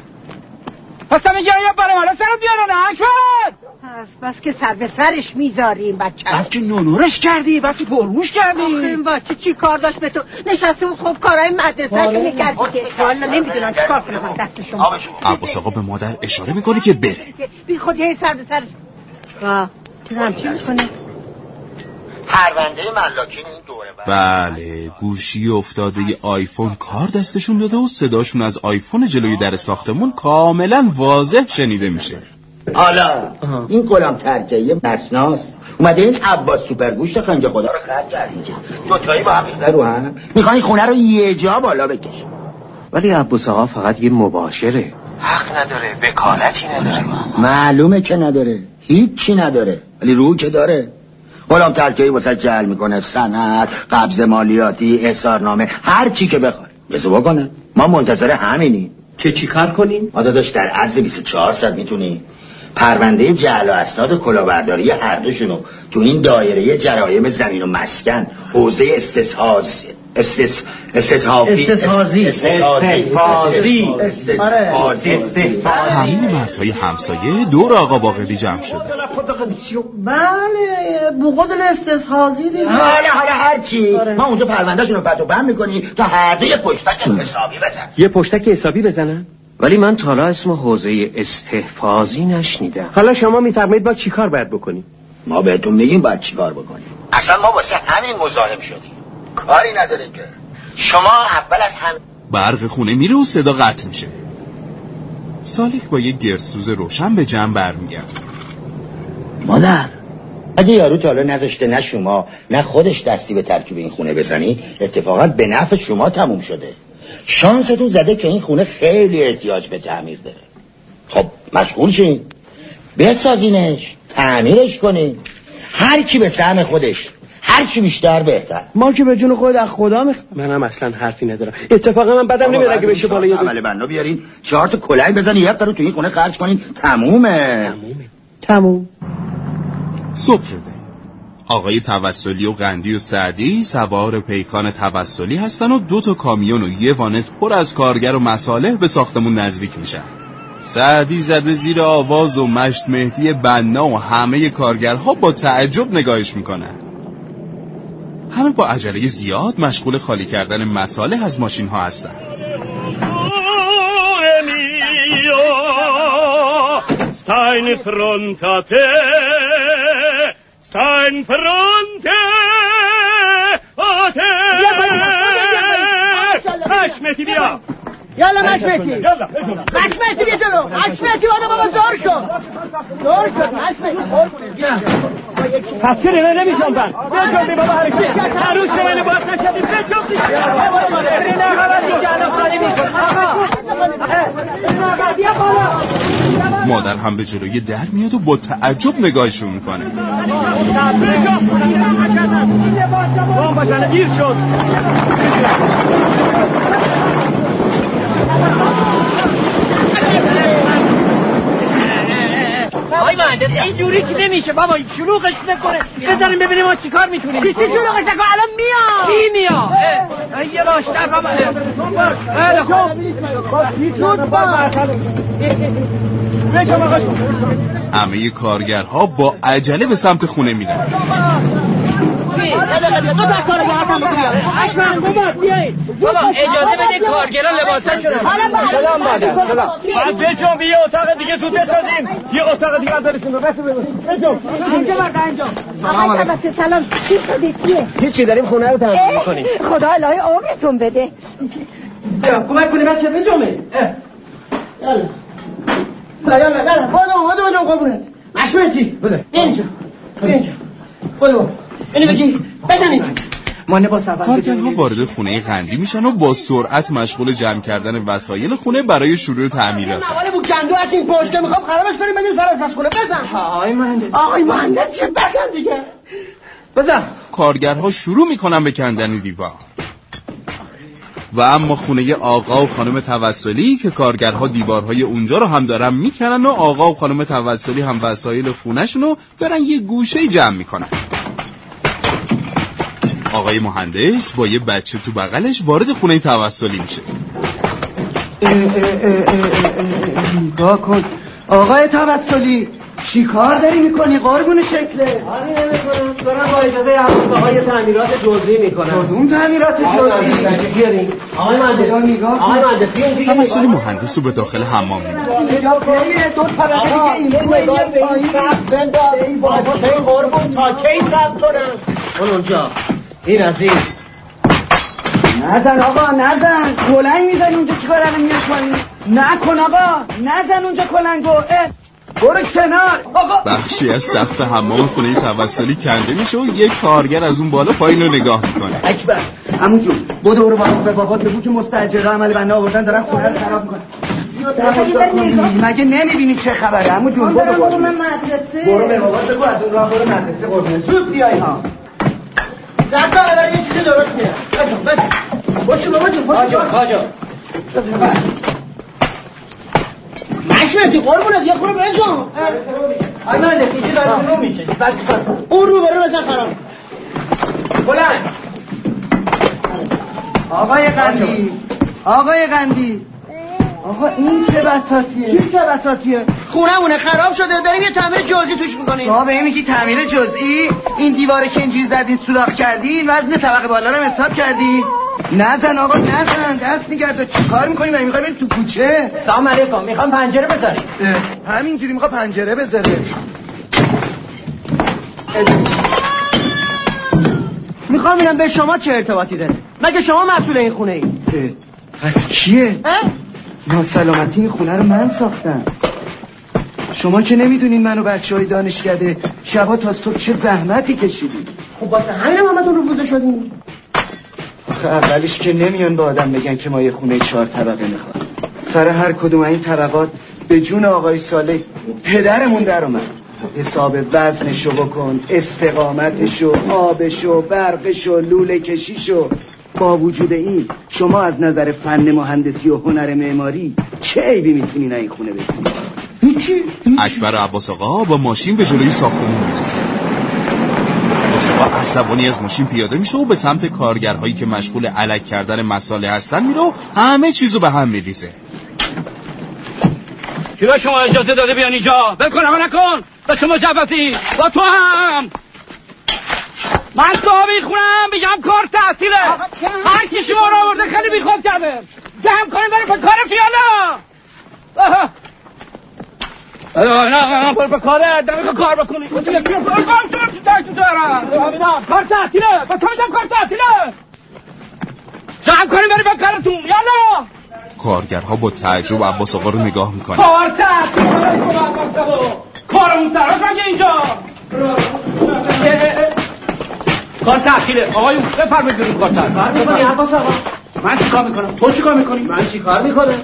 پس همین گره یا برای مالا سرت بیارن. اکبر! بس بس که سر به سرش می‌ذاری این بچه. بس که نونورش کردی بس که پرگوش کردی. آخه این بچه چی کار داشت به تو؟ نشسته بود خب کارهای مدرسه رو می‌کردی که والا نمی‌دونم چی کار کنم از دست شما. عباس آقا به مادر اشاره می‌کنه که بره. بی خود یه سر به سرش آه، چرا همچی می‌کنه پرونده ملاکین این دوره بله گوشی افتاده ی آیفون کار دستشون داده و صداشون از آیفون جلوی در ساختمون کاملا واضح شنیده میشه. حالا. این گلام ترکیه مسناس. اومده این عباس سوپرگوشت خنج خدا رو خرج کرد اینجا. دوتایی با هم رو هم. می‌خوان این خونه رو یه جا بالا بکش. ولی عباس آقا فقط یه مباشره. حق نداره وکالتی نداره. معلومه که نداره. هیچی نداره. ولی روح که داره. غلام ترکیه واسه جل می‌کنه. سند قبض مالیاتی احصارنامه هر چی که بخواد. بسو بکنه. ما منتظر همینیم. که چی کار کنیم؟ ما داداش در عرض 24 ساعت می‌تونی. پرونده جعل و اسناد کلاهبرداری هر دوشونو تو این دایره جرایم زمین و مسکن حوزه استسهاز استس استسهازی. استسهازی استفازی. استسهازی همه مردهای همسایه دور آقا باقری جمع شده. بله بقود استسهازی دیگه. حالا حالا هرچی. ما اونجا پروندهشون رو پت و بند می‌کنیم تا هر دوی پشتک حسابی بزن یه پشتک حسابی بزنن؟ ولی من تا حالا اسم حوزه استحفاظی نشنیدم. حالا شما میفرمایید با چی کار باید بکنیم؟ ما بهتون میگیم باید چیکار بکنیم. اصلا ما واسه همین مزاحم شدیم. کاری نداره که. شما اول از هم برق خونه میره و صدا قطع میشه. سالیک با یه گرسوز روشن به جمع برمیگرد مادر اگه یارو تا حالا نذاشته نه شما نه خودش دستی به ترکیب این خونه بزنی اتفاقا به نفع شما تموم شده. شانستون زده که این خونه خیلی احتیاج به تعمیر داره. خب مشغول شین. بسازینش تعمیرش کنین. هر کی به سهم خودش هر چی بیشتر بهتر. ما که به جون خود از خدا می‌خوام. منم اصلا حرفی ندارم. اتفاقا من بدم نمیاد اگه بشه بالا یه عمل بنا بیارین. چهار تا کلنگ بزنین یه رو تو این خونه خرج کنین. تمومه. تموم. صبح شده. آقای توسلی و قندی و سعدی سوار پیکان توسلی هستن و دو تا کامیون و یه وانت پر از کارگر و مصالح به ساختمون نزدیک میشن. سعدی زده زیر آواز و مشت مهدی بنا و همه کارگرها با تعجب نگاهش می‌کنن. همه با عجله زیاد مشغول خالی کردن مساله از ماشین ها هستن Frontate, stein fronte, ote. مشمتی بیا یالا مشمتی مشمتی بیا جلو مشمتی بادا بابا زور شد زور شد مشمتی پس که نمه نمیشم بیا جلدی بابا حرکی عروس شما اینو باز نکردی بیا جلدی مادر هم به جلوی در میاد و با تعجب نگاهشون می‌کنه بام باشنه گیر شد آی مهندس اینجوری که نمیشه. بابا شلوغش نکنه. بزنیم ببینیم ما چیکار می‌تونیم. چی چی شلوغش نکن الان میاد. کی میاد؟ یه باشتر بابا. خیلی خوب همه کارگرها با عجله به سمت خونه میرن. بابا اجازه بده کارگران لباساشون سلام مادر سلام بچون بیا اتاق دیگه زود بسازیم یه اتاق دیگه ازشون رو بسو بچون اینجا برده اینجا سلام علیکم سلام چی شده چیه هیچی داریم خونه رو تنظیم می‌کنیم خدا الهی عمرتون بده بیا کمک کنی بچه بجومه یالا یالا یالا بودو بودو قربونت مشمتی بله اینجا اینجا بودو اینو بگی. بزنید. ما با سفر کارگرها وارد خونه قندی میشن و با سرعت مشغول جمع کردن وسایل خونه برای شروع تعمیرات. مقاله بو کندو از این پشته می‌خوام خرابش کنیم بدین فرار پس کنه بزن. آقای مهندس. آقای مهندس چه بزن دیگه. بزن. کارگرها شروع می‌کنن به کندن دیوار. و اما خونه آقا و خانم توسلی که کارگرها دیوارهای اونجا رو هم دارن می‌کنن و آقا و خانم توسلی هم وسایل خونهشون رو دارن یه گوشه جمع می‌کنن آقای مهندس با یه بچه تو بغلش وارد خونه توسلی میشه نگاه کن آقای توسلی چی کار داری می‌کنی قربون شکله؟ کاری نمی‌کنم. دارم با اجازه آقای تعمیرات جزئی می‌کنم. کدوم تعمیرات جزئی؟ بیارین آقای مهندس آقای مهندس بیا اینجا توسلی مهندس رو به داخل حمام می‌بره دو طبقه. دیگه اینه قربون تا کی صبر کنم اون اونجا. این از این. نزن آقا نزن. کلنگ می‌زنی اونجا چیکار الان می‌کنی؟ نکن آقا نزن اونجا کلنگو. برو کنار. آقا. بخشی از سقف حمام خونه توسلی کنده میشه و یک کارگر از اون بالا پایین رو نگاه می‌کنه. اکبر. عمو جون برو برو بابا به بابات بگو که مستاجرها عمل بنده آوردن دارن خونه رو خراب می‌کنن. مگه نمی‌بینی چه خبره؟ عمو جون برو برو مدرسه. برو به بابات بگو از اون راه برو مدرسه قربونه. زود بیای. ها زد داره یه چیزی درست میره بچه بچه باشو بابا جون باشو. آجا مشمتی قربونت یه خورو بجام آی من نتیجه داره شروع میشه اون رو برو بزن خراب. بلند. آقای قندی. آقای قندی. آقا این چه بساتیه؟ چی چه بساتیه؟ خونمونه خراب شده داریم یه تعمیر جزئی توش می‌کنیم شما به میگی تعمیر جزئی این دیواره که اینجوری زدین سوراخ کردین وزن طبقه بالا رو حساب کردی نزن آقا نزن. دست نگرد چی کار می‌کنیم و می‌خوایم تو کوچه. سلام علیکم. می‌خوام پنجره بذاریم اه، همینجوری می‌خواد پنجره بذاره. می‌خوام ببینم به شما چه ارتباطی داره. مگه شما مسئول این خونه ای؟ پس کیه؟ ناسلامتی این خونه رو من ساختم. شما که نمی‌دونین من و بچه های دانشکده شبا تا صبح چه زحمتی کشیدیم خب واسه همین همتون رفوزه شدیم آخه اولش که نمیان به آدم بگن که ما یه خونه چهار طبقه می‌خوایم سر هر کدوم این طبقات به جون آقای صالح پدرمون در اومد. حساب وزنشو بکن استقامتشو آبشو برقشو لوله کشیشو. با وجود این شما از نظر فن مهندسی و هنر معماری چه عیبی می‌تونین این خونه بکنید هیچی اکبر عباس آقا با ماشین به جلوی ساختمون می‌رسه آقا عصبانی از ماشین پیاده میشه و به سمت کارگرهایی که مشغول علک کردن مساله هستن میره و همه چیزو به هم میریزه. کی به شما اجازه داده بیان اینجا؟ بکن آقا نکن به شما جبتی با تو هم! من صاحبی خونم میگم کار تعطیله هر کی شما رو آورده خیلی بیخود کرده! جمع کنیم بریم به کار فیالا! آها. نه نه به دمی کار بکنی کار تعطیله با تو میدم کار تعطیله جمع کنیم بریم به کارتون یالا کارگرها با تعجب عباس آقا رو نگاه می‌کنن. کار کارمون مگه اینجا کار تعطیله آقایون بفرمایید بیرون کار می‌کنی عباس آقا. من چیکار می‌کنم؟ تو چیکار می‌کنی؟ من چیکار می‌کنه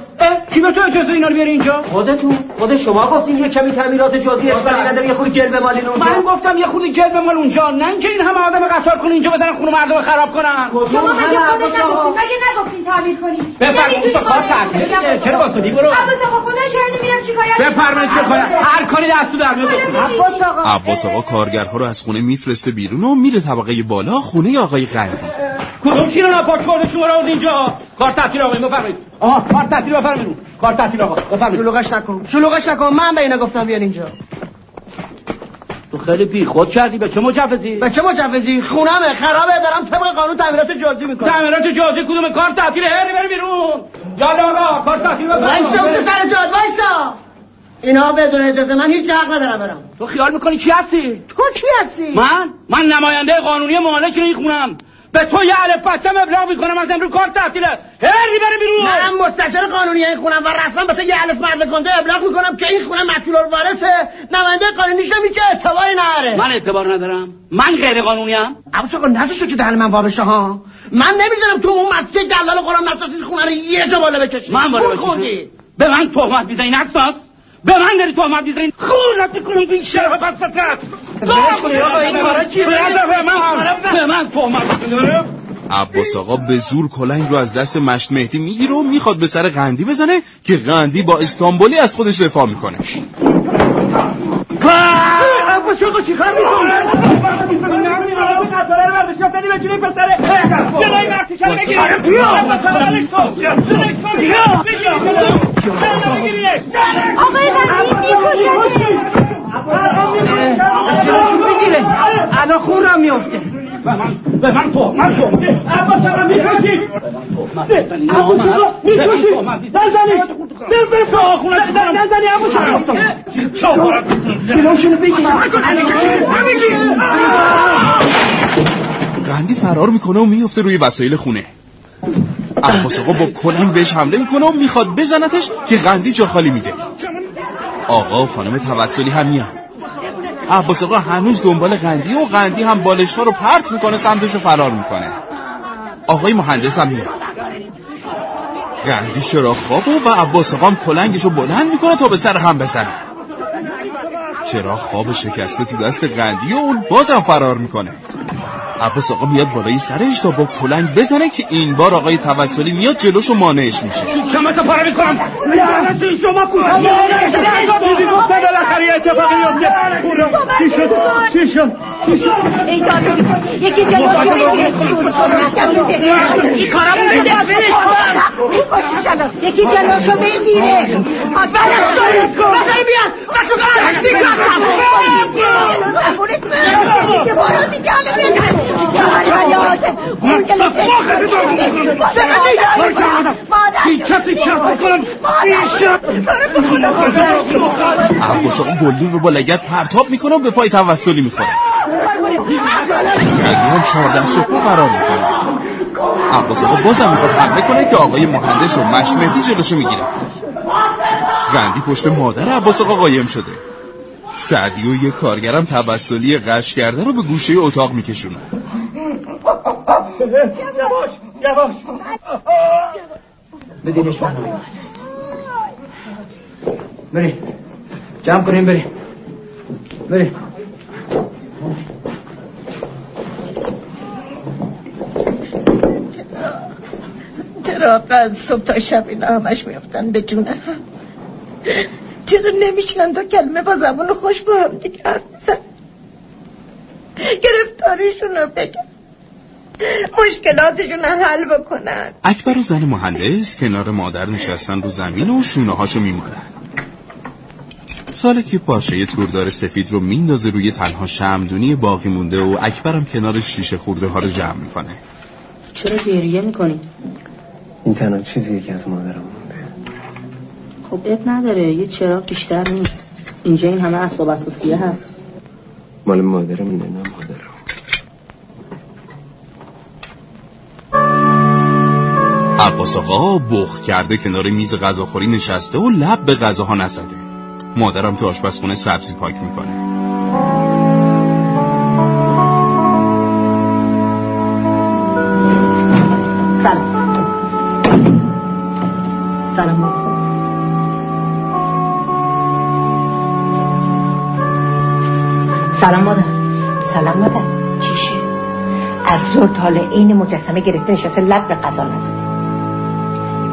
کی به تو اجازه اینا رو بیاری اینجا؟ خودتون خود شما گفتین یه کمی تعمیرات جزئی اشکالی نداره یه خورده گل بمالین اونجا. من گفتم یه خورده گل بمال اونجا. نه اینکه این همه آدم قطار کنه اینجا بزنن خونه مردم خراب کنن. شما مگه خودت نگفتین؟ مگه نگفتین تعمیر کنی؟ بفرمایید تو کار تعطیله چرا واسطی برو. عباس آقا خدا شاهد میرم شکایت بفرمایید چه کنه هر کاری دستو در میاد. عباس آقا. عباس آقا کارگرها رو از خونه میفرسته بیرون و میره طبقه بالا خونه آقای قندی کدوم چی رو ناپاک کرده شما رو اینجا! کار تعطیل آقا بفرمایید. آها کار تعطیل بفرمایید. کار تعطیل آقا بفرمایید. شلوغش نکن. شلوغش نکن. من به اینا گفتم بیان اینجا. تو خیلی بی خود کردی. به چه مجوزی؟ به چه مجوزی؟ خونمه. خرابه. دارم طبق قانون تعمیرات جزئی می‌کنم. تعمیرات جزئی کدوم کار تعطیل هری بری بیرون؟ یالا آقا کار تعطیل وایسا اون سر جاد وایسا. اینا بدون اجازه من هیچ حق ندارم برم. تو خیال می‌کنی کی هستی؟ تو کی هستی؟ من؟ من نماینده قانونی مالک این خونم. به تو یه الف بچم ابلاغ می‌کنم از امروز کار تعطیله. هری بری بیرون. من مستشار قانونی این خونم و رسما به تو یه الف مرد کنده ابلاغ می‌کنم که این خونه مطلول الوارثه. نماینده قانونیش میشه اعتباری نره من اعتبار ندارم. من غیر قانونی ام عباس آقا نذاشو که دهن من وابشه ها؟ من نمی‌ذارم تو اون مسجد دلال قرآن نساسی خونه رو یه جا بالا بکشی. من بالا بکشم. به من تهمت می‌زنی نساس به من داری تهمت می‌زنی؟ خونت می‌کنم بی شرف پس فترت به من به من تهمت عباس آقا به زور کلنگ رو از دست مشت مهدی می‌گیره و می‌خواد به سر قندی بزنه که قندی با استانبولی از خودش دفاع می‌کنه. عباس آقا چی کار آقای قندی میکشنه چراشون بگیره. الان خون رو میفته به من به من تهمت کن عباس آقا می‌کشی. عباس آقا می‌کشی. نزنیش. بر بر تو آخونه نزنی عباس چاپارت چراشون بگیره قندی فرار می‌کنه و میفته روی وسایل خونه. عباس آقا با کلنگ بهش حمله می‌کنه و می‌خواد بزنتش که قندی جا خالی میده. آقا و خانم توسلی هم میان عباس آقا هنوز دنبال قندی و قندی هم بالش ها رو پرت می‌کنه سمتش رو فرار می‌کنه. آقای مهندس هم میاد قندی چرا خوابه و عباس آقا هم کلنگش رو بلند می‌کنه تا به سر هم بزنه. چرا خواب شکسته تو دست قندی و اون بازم فرار می‌کنه؟ عباس آقا میاد بالای سرش تا با کلنگ بزنه که این بار آقای توسلی میاد جلوش و مانعش میشه. شما تا پاره می‌کنم؟ شما کوتاه دیدی گفتم بالاخره اتفاقی میفته چی شد؟ چی شد؟ ای دادم. یکی جلوشو بگیره این کارم بده. میکشیش الان یکی جلوشو بگیره. برش کنید بزنی بیان بچه کنم کنم دیگه برو دیگه. حالا عباس آقا گلدون رو با لگت پرتاب می‌کنه و به پای توسلی می‌خوره. قندی هم چهار دست رو پا قرار می‌کنه. عباس آقا بازم می‌خواد حمله کنه که آقای مهندس و مشت مهدی جلوشو می‌گیره. قندی پشت مادر عباس آقا قایم شده. سعدی و یه کارگرم توسلی قش کرده رو به گوشه اتاق میکشونه. یواش یواش بدینش برنامه بریم جمع کنیم بریم بریم چرا از صبح تا شب اینا همش میفتن به هم؟ چرا نمیشنن دو کلمه با زبون خوش با هم دیگه حرف بزن گرفتاریشون رو بگن مشکلاتشون حل بکنن. اکبر و زن مهندس کنار مادر نشستن رو زمین و شونه هاشو میمارن سالکی پارچه توردار سفید رو میندازه روی تنها شمدونی باقی مونده و اکبرم کنار شیشه خورده ها رو جمع می‌کنه. چرا گریه می‌کنی؟ این تنها چیزیه که از مادرم مونده. خب اب نداره یه چراغ بیشتر نیست. اینجا این همه اسباب اساسیه هست. مال مادرم نه مادرم. عباس آقا بخ کرده کنار میز غذاخوری نشسته و لب به غذاها نزده. مادرم تو آشپزخونه سبزی پاک می‌کنه. سلام. سلام. مادر. سلام مادر. چیشه از زور تا حالا عین مجسمه گرفته نشسته لب به قضا نزده.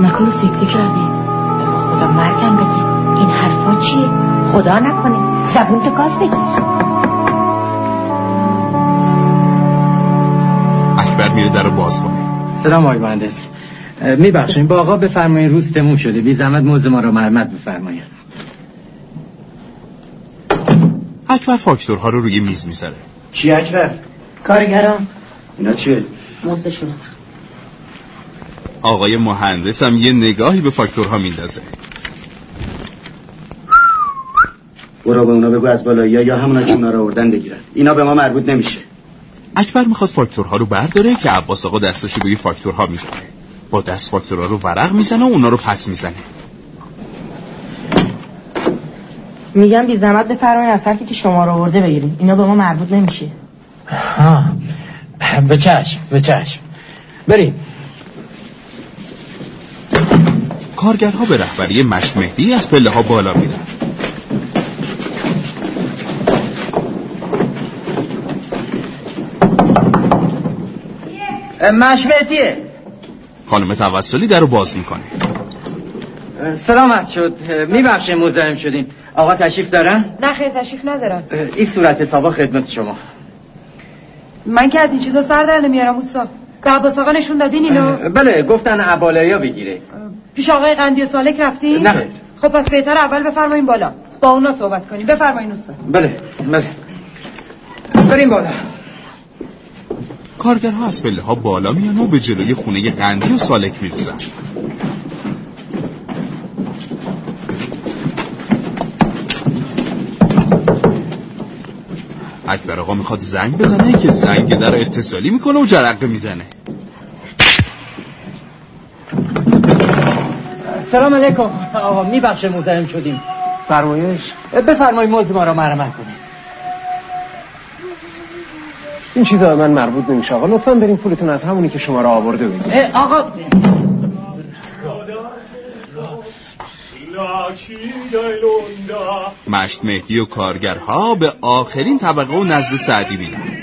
نکنه سکته کردی. بابا خدا مرگم بده این حرفا چیه؟ خدا نکنه. زبون تو گاز بگیر. اکبر میره در رو باز کنه. سلام آقای مهندس. میبخشین با آقا بفرمایین روز تموم شده. بی زحمت موز ما رو مرمت بفرمایین. اکبر فاکتورها رو روی میز می‌ذاره. کی اکبر؟ کارگران. اینا چیه؟ موزشون آقای مهندس هم یه نگاهی به فاکتورها میندازه. برو به اونا بگو از بالایی یا همونا که اونا رو آوردن بگیرن. اینا به ما مربوط نمیشه. اکبر می‌خواد فاکتورها رو برداره که عباس آقا دستش روی فاکتورها می‌زنه. با دست فاکتورها رو ورق می‌زنه و اونا رو پس می‌زنه. میگم بی زحمت بفرمایین از هر کی که شما رو آورده بگیرین. اینا به ما مربوط نمیشه. ها به چشم به چشم. بریم کارگرها به رهبری مشت مهدی از پله ها بالا میرن. مشمتیه خانم توسلی در رو باز می‌کنه. سلامت شد. میبخشیم مزاحم شدیم آقا تشریف دارن؟ نه خیر تشریف ندارم این صورت حسابا خدمت شما. من که از این چیزا سر در نمیارم اوستا. به عباس آقا نشون دادین اینو؟ بله گفتن عبالیا بگیره. پیش آقای قندی و سالک رفتین؟ نه. خب پس بهتر اول بفرمایین بالا. با اونا صحبت کنیم. بفرمایین اوستا. بله بله. بریم بالا. کارگرها از پله ها بالا میان و به جلوی خونه قندی و سالک می‌رسن اکبر آقا می‌خواد زنگ بزنه که زنگ در اتصالی می‌کنه و جرقه می‌زنه. سلام علیکم. آقا میبخشه مزاحم شدیم. فرمایش. بفرمایید موز ما رو مرمت کنید. این چیزا به من مربوط نمیشه آقا. لطفا بریم پولتون از همونی که شما را آورده بگید آقا. مشت مهدی و کارگرها به آخرین طبقه و نزد سعدی میرن.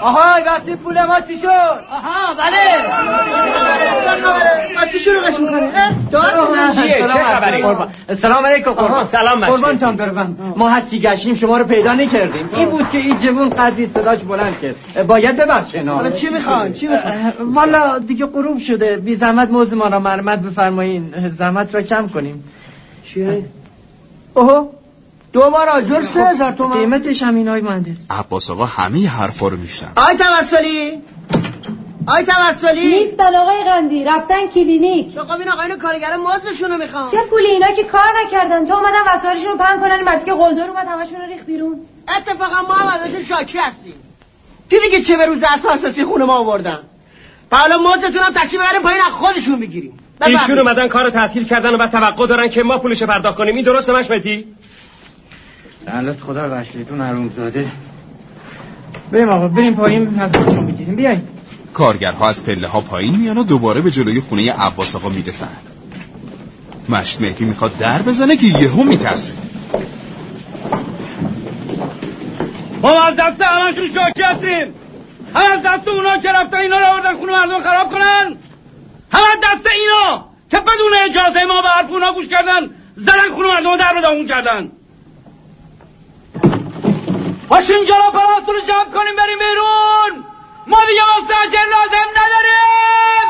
آهای واسه پول ما چی شد؟ آها بله. چه چی شروعش می‌کنه چیه چه خبره؟ سلام علیکم قربان. سلام مشکل قربان تام قربان ما هستی گشتیم شما رو پیدا نکردیم. این بود که این جوون قدری صداش بلند کرد. باید ببخشین حالا چی می‌خوان؟ چی می‌خوان؟ والا دیگه غروب شده. بی زحمت موز ما را مرمت بفرمایین. زحمت را کم کنیم. چیه؟ اوه. دو بار آجر سه هزار تومن. قیمتش همین های مهندس. عباس آقا همه حرفا رو میشن آی توسلی! آی توسلی! نیستن آقای قندی رفتن کلینیک. چه خب این آقایون کارگر مزدشونو می‌خوام. چه پولی؟ اینا که کار نکردن. تو اومدن وسایلشون رو پهن کنن مرد که قلدر اومد همشون رو ریخت بیرون. اتفاقا ما هم ازشون شاکی هستیم. دیدی که چه به روز اسب اساسی خونه ما آوردن؟ حالا مزدتون هم تشریف ببریم پایین از خودشون بگیریم ایشون اومدن کار رو تعطیل کردن و بعد توقع دارن که ما پولش پرداخت کنیم. این درسته مشمتی؟ لعنت خدا رو بخشیدون حروم زاده بریم آقا بریم پایین از خودشون بگیریم بیاین کارگرها از پله ها پایین میان و دوباره به جلوی خونه عباس آقا می‌رسن. مشت مهدی می‌خواد در بزنه که یهو میترسه. ما از دست همشون شاکی هستیم. هم از دست اونا که رفتن اینا رو آوردن خونه مردم خراب کنن. هم از دست اینا که بدون اجازه ما به حرف اونا گوش کردن زدن خونه مردم رو در به داغون باشین جلو را رو جمع کنیم بریم بیرون. ما دیگه مستجر لازم نداریم.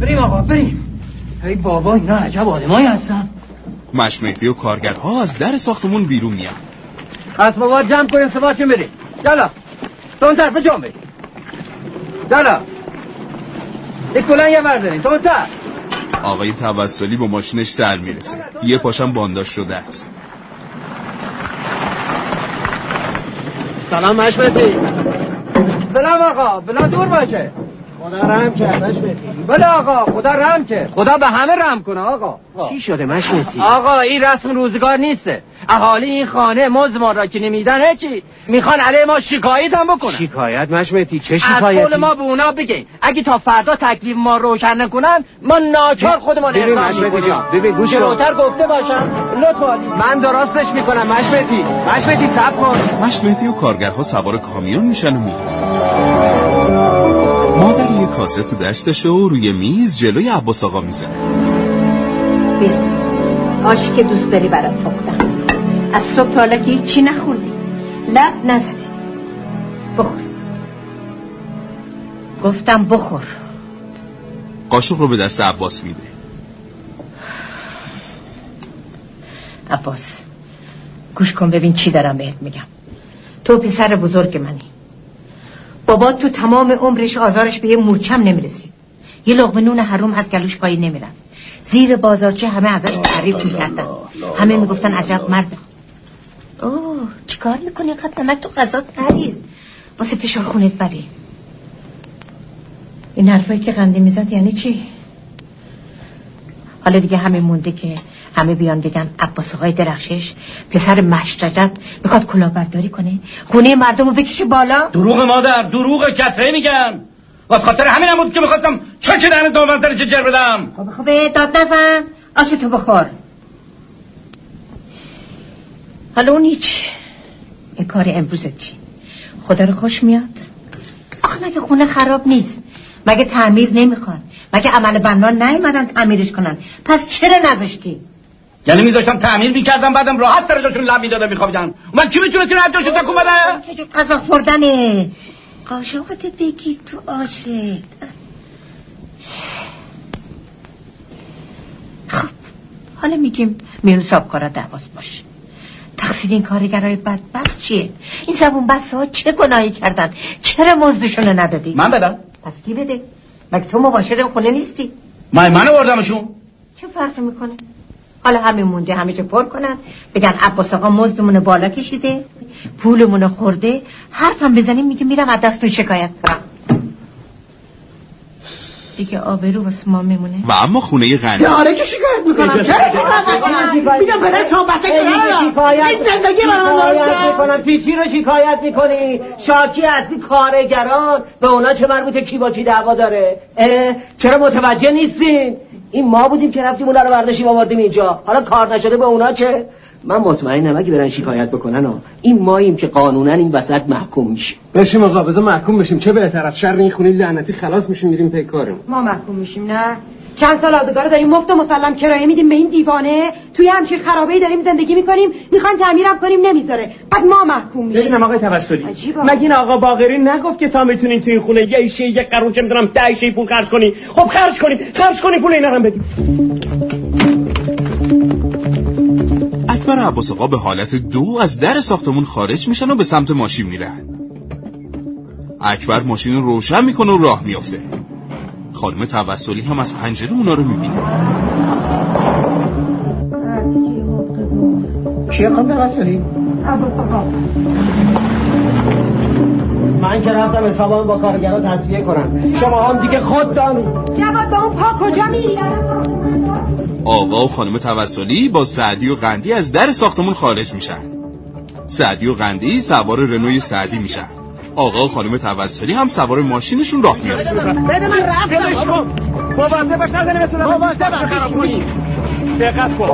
بریم آقا بریم. ای بابا اینا عجب آدمایی هستن. مشمهدی و کارگرها از در ساختمون بیرون میان. از بابا جمع کنیم سباشون بریم. یالا تو اون طرف جمع بریم جلا یک کلن یه برداریم تو اون طرف. آقای توسلی با ماشینش سر می‌رسه. یه پاشم بانداش شده است. سلام مشمتی. سلام آقا بلا دور باشه. خدا رحم کرد مشمتی بله آقا خدا رحم کرد. خدا به همه رحم کنه آقا. چی شده مشمتی آقا این رسم روزگار نیسته. اهالی این خانه مز ما را که نمیدن هیچی. می‌خوان علیه ما شکایت هم بکنن. شکایت مشمتی چه از شکایتی؟ قول ما به اونا بگین. اگه تا فردا تکلیف ما روشن نکنن ما ناچار خودمان ببین اقدام مشمتی می‌کنیم. جان، ببین گوش. جلوتر گفته باشم لطف عالی من درستش می‌کنم مشمتی مشمتی سب کن. مشمهدی و کارگرها سوار کامیون میشن و میرن. یه کاسه تو دستشه و روی میز جلوی عباس آقا می‌زنه. آشی که دوست داری برات پختم. از صبح تا حالا که هیچی نخوردی لب نزدی. بخور. گفتم بخور. قاشق رو به دست عباس میده. عباس گوش کن ببین چی دارم بهت میگم. تو پسر بزرگ منی. بابا تو تمام عمرش آزارش به یه مورچم نمی‌رسید. یه لغمه نون حروم از گلوش پایی نمی‌رفت. زیر بازارچه همه ازش تعریف می‌کردن. همه می‌گفتن عجب مرد. اوه چیکار می‌کنی قد نمک تو غذا نریز واسه فشار خونت بده این حرفایی که قندی می‌زد یعنی چی؟ حالا دیگه همه مونده که همه بیان بگن عباس آقای درخشش پسر مشت رجب می‌خواد کلاهبرداری کنه. خونه مردم رو بکشه بالا. دروغ مادر دروغ کتره میگن واسه خاطر همین هم بود که می‌خواستم چه چه دهن دامنزر که جر بدم. خب خب داد نزن. آش تو بخور. حالا اون هیچ. این کار امروزت چی؟ خدا رو خوش میاد. آخه مگه خونه خراب نیست؟ مگه تعمیر نمی‌خواد؟ مگه عمل بنان نیومدن تعمیرش کنن؟ پس چرا نذاشتی؟ یعنی میذاشتم تعمیر می‌کردم بعدم راحت سر جاشون لب می‌دادم میخوابیدن. من کی می‌تونستی رد جاشون تکون بده چجور غذا خوردنه؟ قاشقت بگی تو آشه خب حالا میگیم میرساب کارا دعواز باشه. تقصیر این کارگرای بدبخت چیه؟ این زبون بسته ها چه گناهی کردن؟ چرا مزدشون رو ندادی؟ من بدم. پس کی بده؟ مگه تو مباشر خونه نیستی؟ من من بردمشون. چه فرقی می‌کنه؟ حالا همه مونده همه جا پر کنن. بگن عباس آقا مزدمون بالا کشیده پولمون خورده. حرفم بزنیم میگه میرم از دستون شکایت کنم. دیگه آبرو واسه ما میمونه. و اما خونه غنی. آره که شکایت می‌کنم؟ چرا شکایت نکنم میگم به صحبتش این زندگی برام شکایت می‌کنم. چی چی رو شکایت می‌کنی؟ شاکی هستی کارگران. به اونا چه مربوطه؟ کی با کی دعوا داره؟ اه؟ چرا متوجه نیستین؟ این ما بودیم که رفتیم اونا رو برداشتیم آوردیم اینجا. حالا کار نشده به اونا چه؟ من مطمئنم اگه برن شکایت بکنن ها. این ماییم که قانونا این وسط محکوم میشه. بشیم آقا بذار محکوم بشیم. چه بهتر از شر این خونه لعنتی خلاص میشیم میریم پی کارم ما محکوم میشیم نه؟ چند سال آزگار داریم مفت و مسلم کرایه میدیم به این دیوانه. توی همچین خرابه داریم زندگی می‌کنیم می‌خوایم تعمیرم کنیم نمی‌ذاره. بعد ما محکوم میشیم. ببینم آقای توسلی. مگه این آقا باقری نگفت که تا می‌تونین تو این خونه یه ایشه یه قرون چه می‌دونم ده ایشه پول خرج کنی خب خرج کنی خرج کنی پول اینا رو هم بدیم. اکبر عباس آقا به حالت دو از در ساختمون خارج میشن و به سمت ماشین میرن. اکبر ماشین رو روشن می‌کنه و راه میافته. خانم توسلی هم از پنجره اونا رو می‌بینه. کیه خانم توسلی؟ عباس آقا. من که رفتم حسابم با کارگران تصفیه کنم. شما هم دیگه خود دانید جواد با اون پا کجا میری؟ آقا و خانم توسلی با سعدی و قندی از در ساختمون خارج میشن. سعدی و قندی سوار رنوی سعدی میشن. آقا و خانم توسلی هم سوار ماشینشون راه میافتن بده من رفتم کن. مواظب باش نزنی مثل مواظب باش. خراب کنی. دقت کن.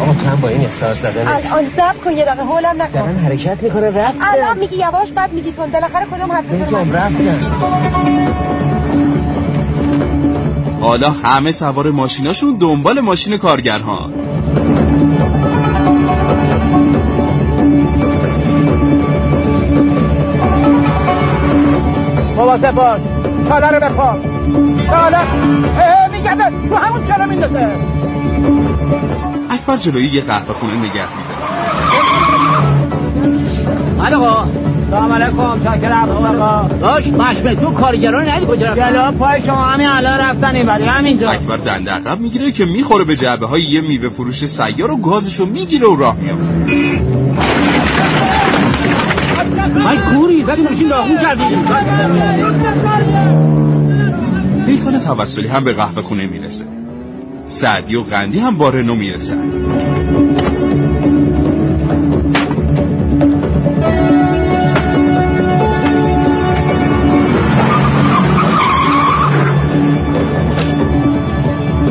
آقا تو هم با این احساس زدن الان زب کن یه دقیقه هولم نکن. دارن حرکت می‌کنه رفت الان میگی یواش بعد میگی تون بالاخره کدوم حرف بگم رفتن. حالا همه سوار ماشیناشون دنبال ماشین کارگرها. مواظب باش چاله رو بخواب. چاله. میگرده. تو همون چاله میندازه. اکبر جلوی یه قهوه خونه نگه میداره. آقا. سلام علیکم. شاکرم آقا. داش مشمه تو کارگران ندی کجا رفتن جلو پای شما همین الان رفتن این ولی همینجا. اکبر دنده عقب می‌گیره که می‌خوره به جعبه های یه میوه فروش سیار و گازشو می‌گیره و راه میافته. من کوری زدی ماشین داغون کردی. پیکان توسلی هم به قهوه خونه می‌رسه. سعدی و غندی هم با رنو می‌رسن.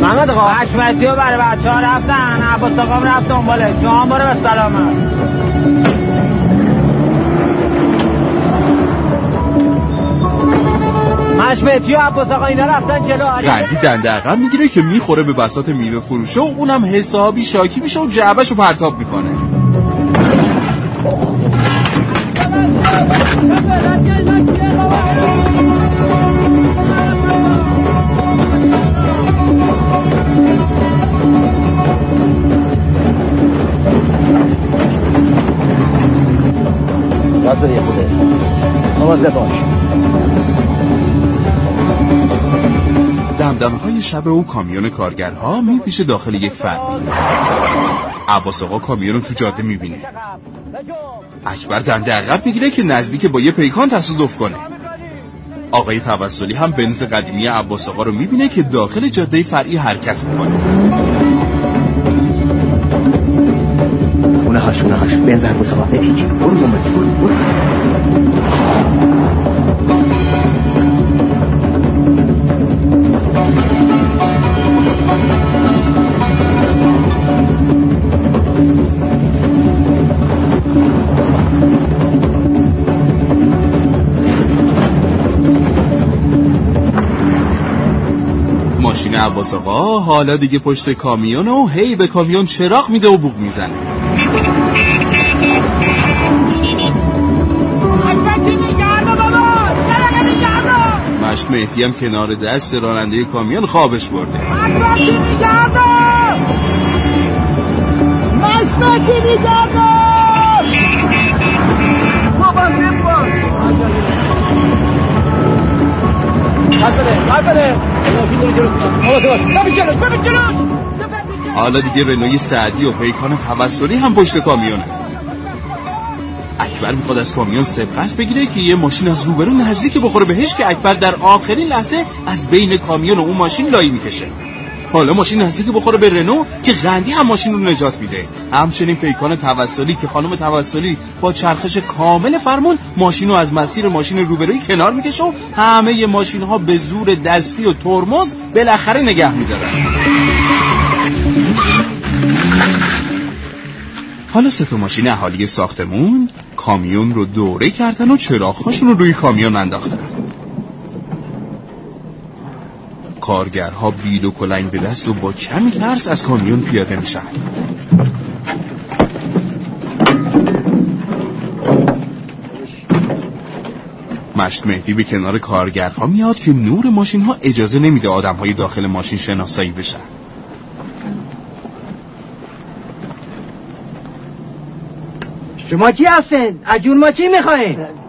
محمد آقا حشمتی و برای بچه ها رفتن عباس آقام رفت دنباله شما برو به سلامت. حشمتی و عباس آقا اینا رفتن جلو غندی دنده عقب می‌گیره که می‌خوره به بساط میوه فروشه و اونم حسابی شاکی میشه و جعبهشو پرتاب می‌کنه. راست یه خوده مواظب باش دمدمه های شب او کامیون کارگرها میپیشه داخل یک فرمی عباس آقا کامیون رو تو جاده می‌بینه اکبر دنده عقب می‌گیره که نزدیک با یه پیکان تصادف کنه. آقای توسلی هم بنز قدیمی عباس آقا رو می‌بینه که داخل جاده فرعی حرکت می‌کنه. اونه هاش اونه هاش. بنز عباس آقا بپیچ برو برو. عباس آقا حالا دیگه پشت کامیون و هی به کامیون چراغ میده و بوق می‌زنه. مشت مهدی هم کنار دست راننده کامیون خوابش برده. مشمتی حالا دیگه رنوی سعدی و پیکان توسلی هم پشت کامیونه اکبر می‌خواد از کامیون سبقت بگیره که یه ماشین از روبرو نزدیک بخوره بهش که اکبر در آخرین لحظه از بین کامیون و اون ماشین لایی می‌کشه. حالا ماشین نزدیک بخوره به رنو که غندی هم ماشین رو نجات میده. همچنین پیکان توسلی که خانم توسلی با چرخش کامل فرمون ماشین رو از مسیر ماشین روبروی کنار می‌کشه و همه ماشین ها به زور دستی و ترمز بالاخره نگه میدارن. حالا سه تا ماشین اهالی ساختمون کامیون رو دوره کردن و چراغ‌هاشون رو روی کامیون انداختن. کارگرها بیل و کلنگ به دست و با کمی ترس از کامیون پیاده میشن مشت مهدی به کنار کارگرها میاد که نور ماشین ها اجازه نمیده آدم های داخل ماشین شناسایی بشن شما کی هستین؟ از جون ما چی می‌خواین؟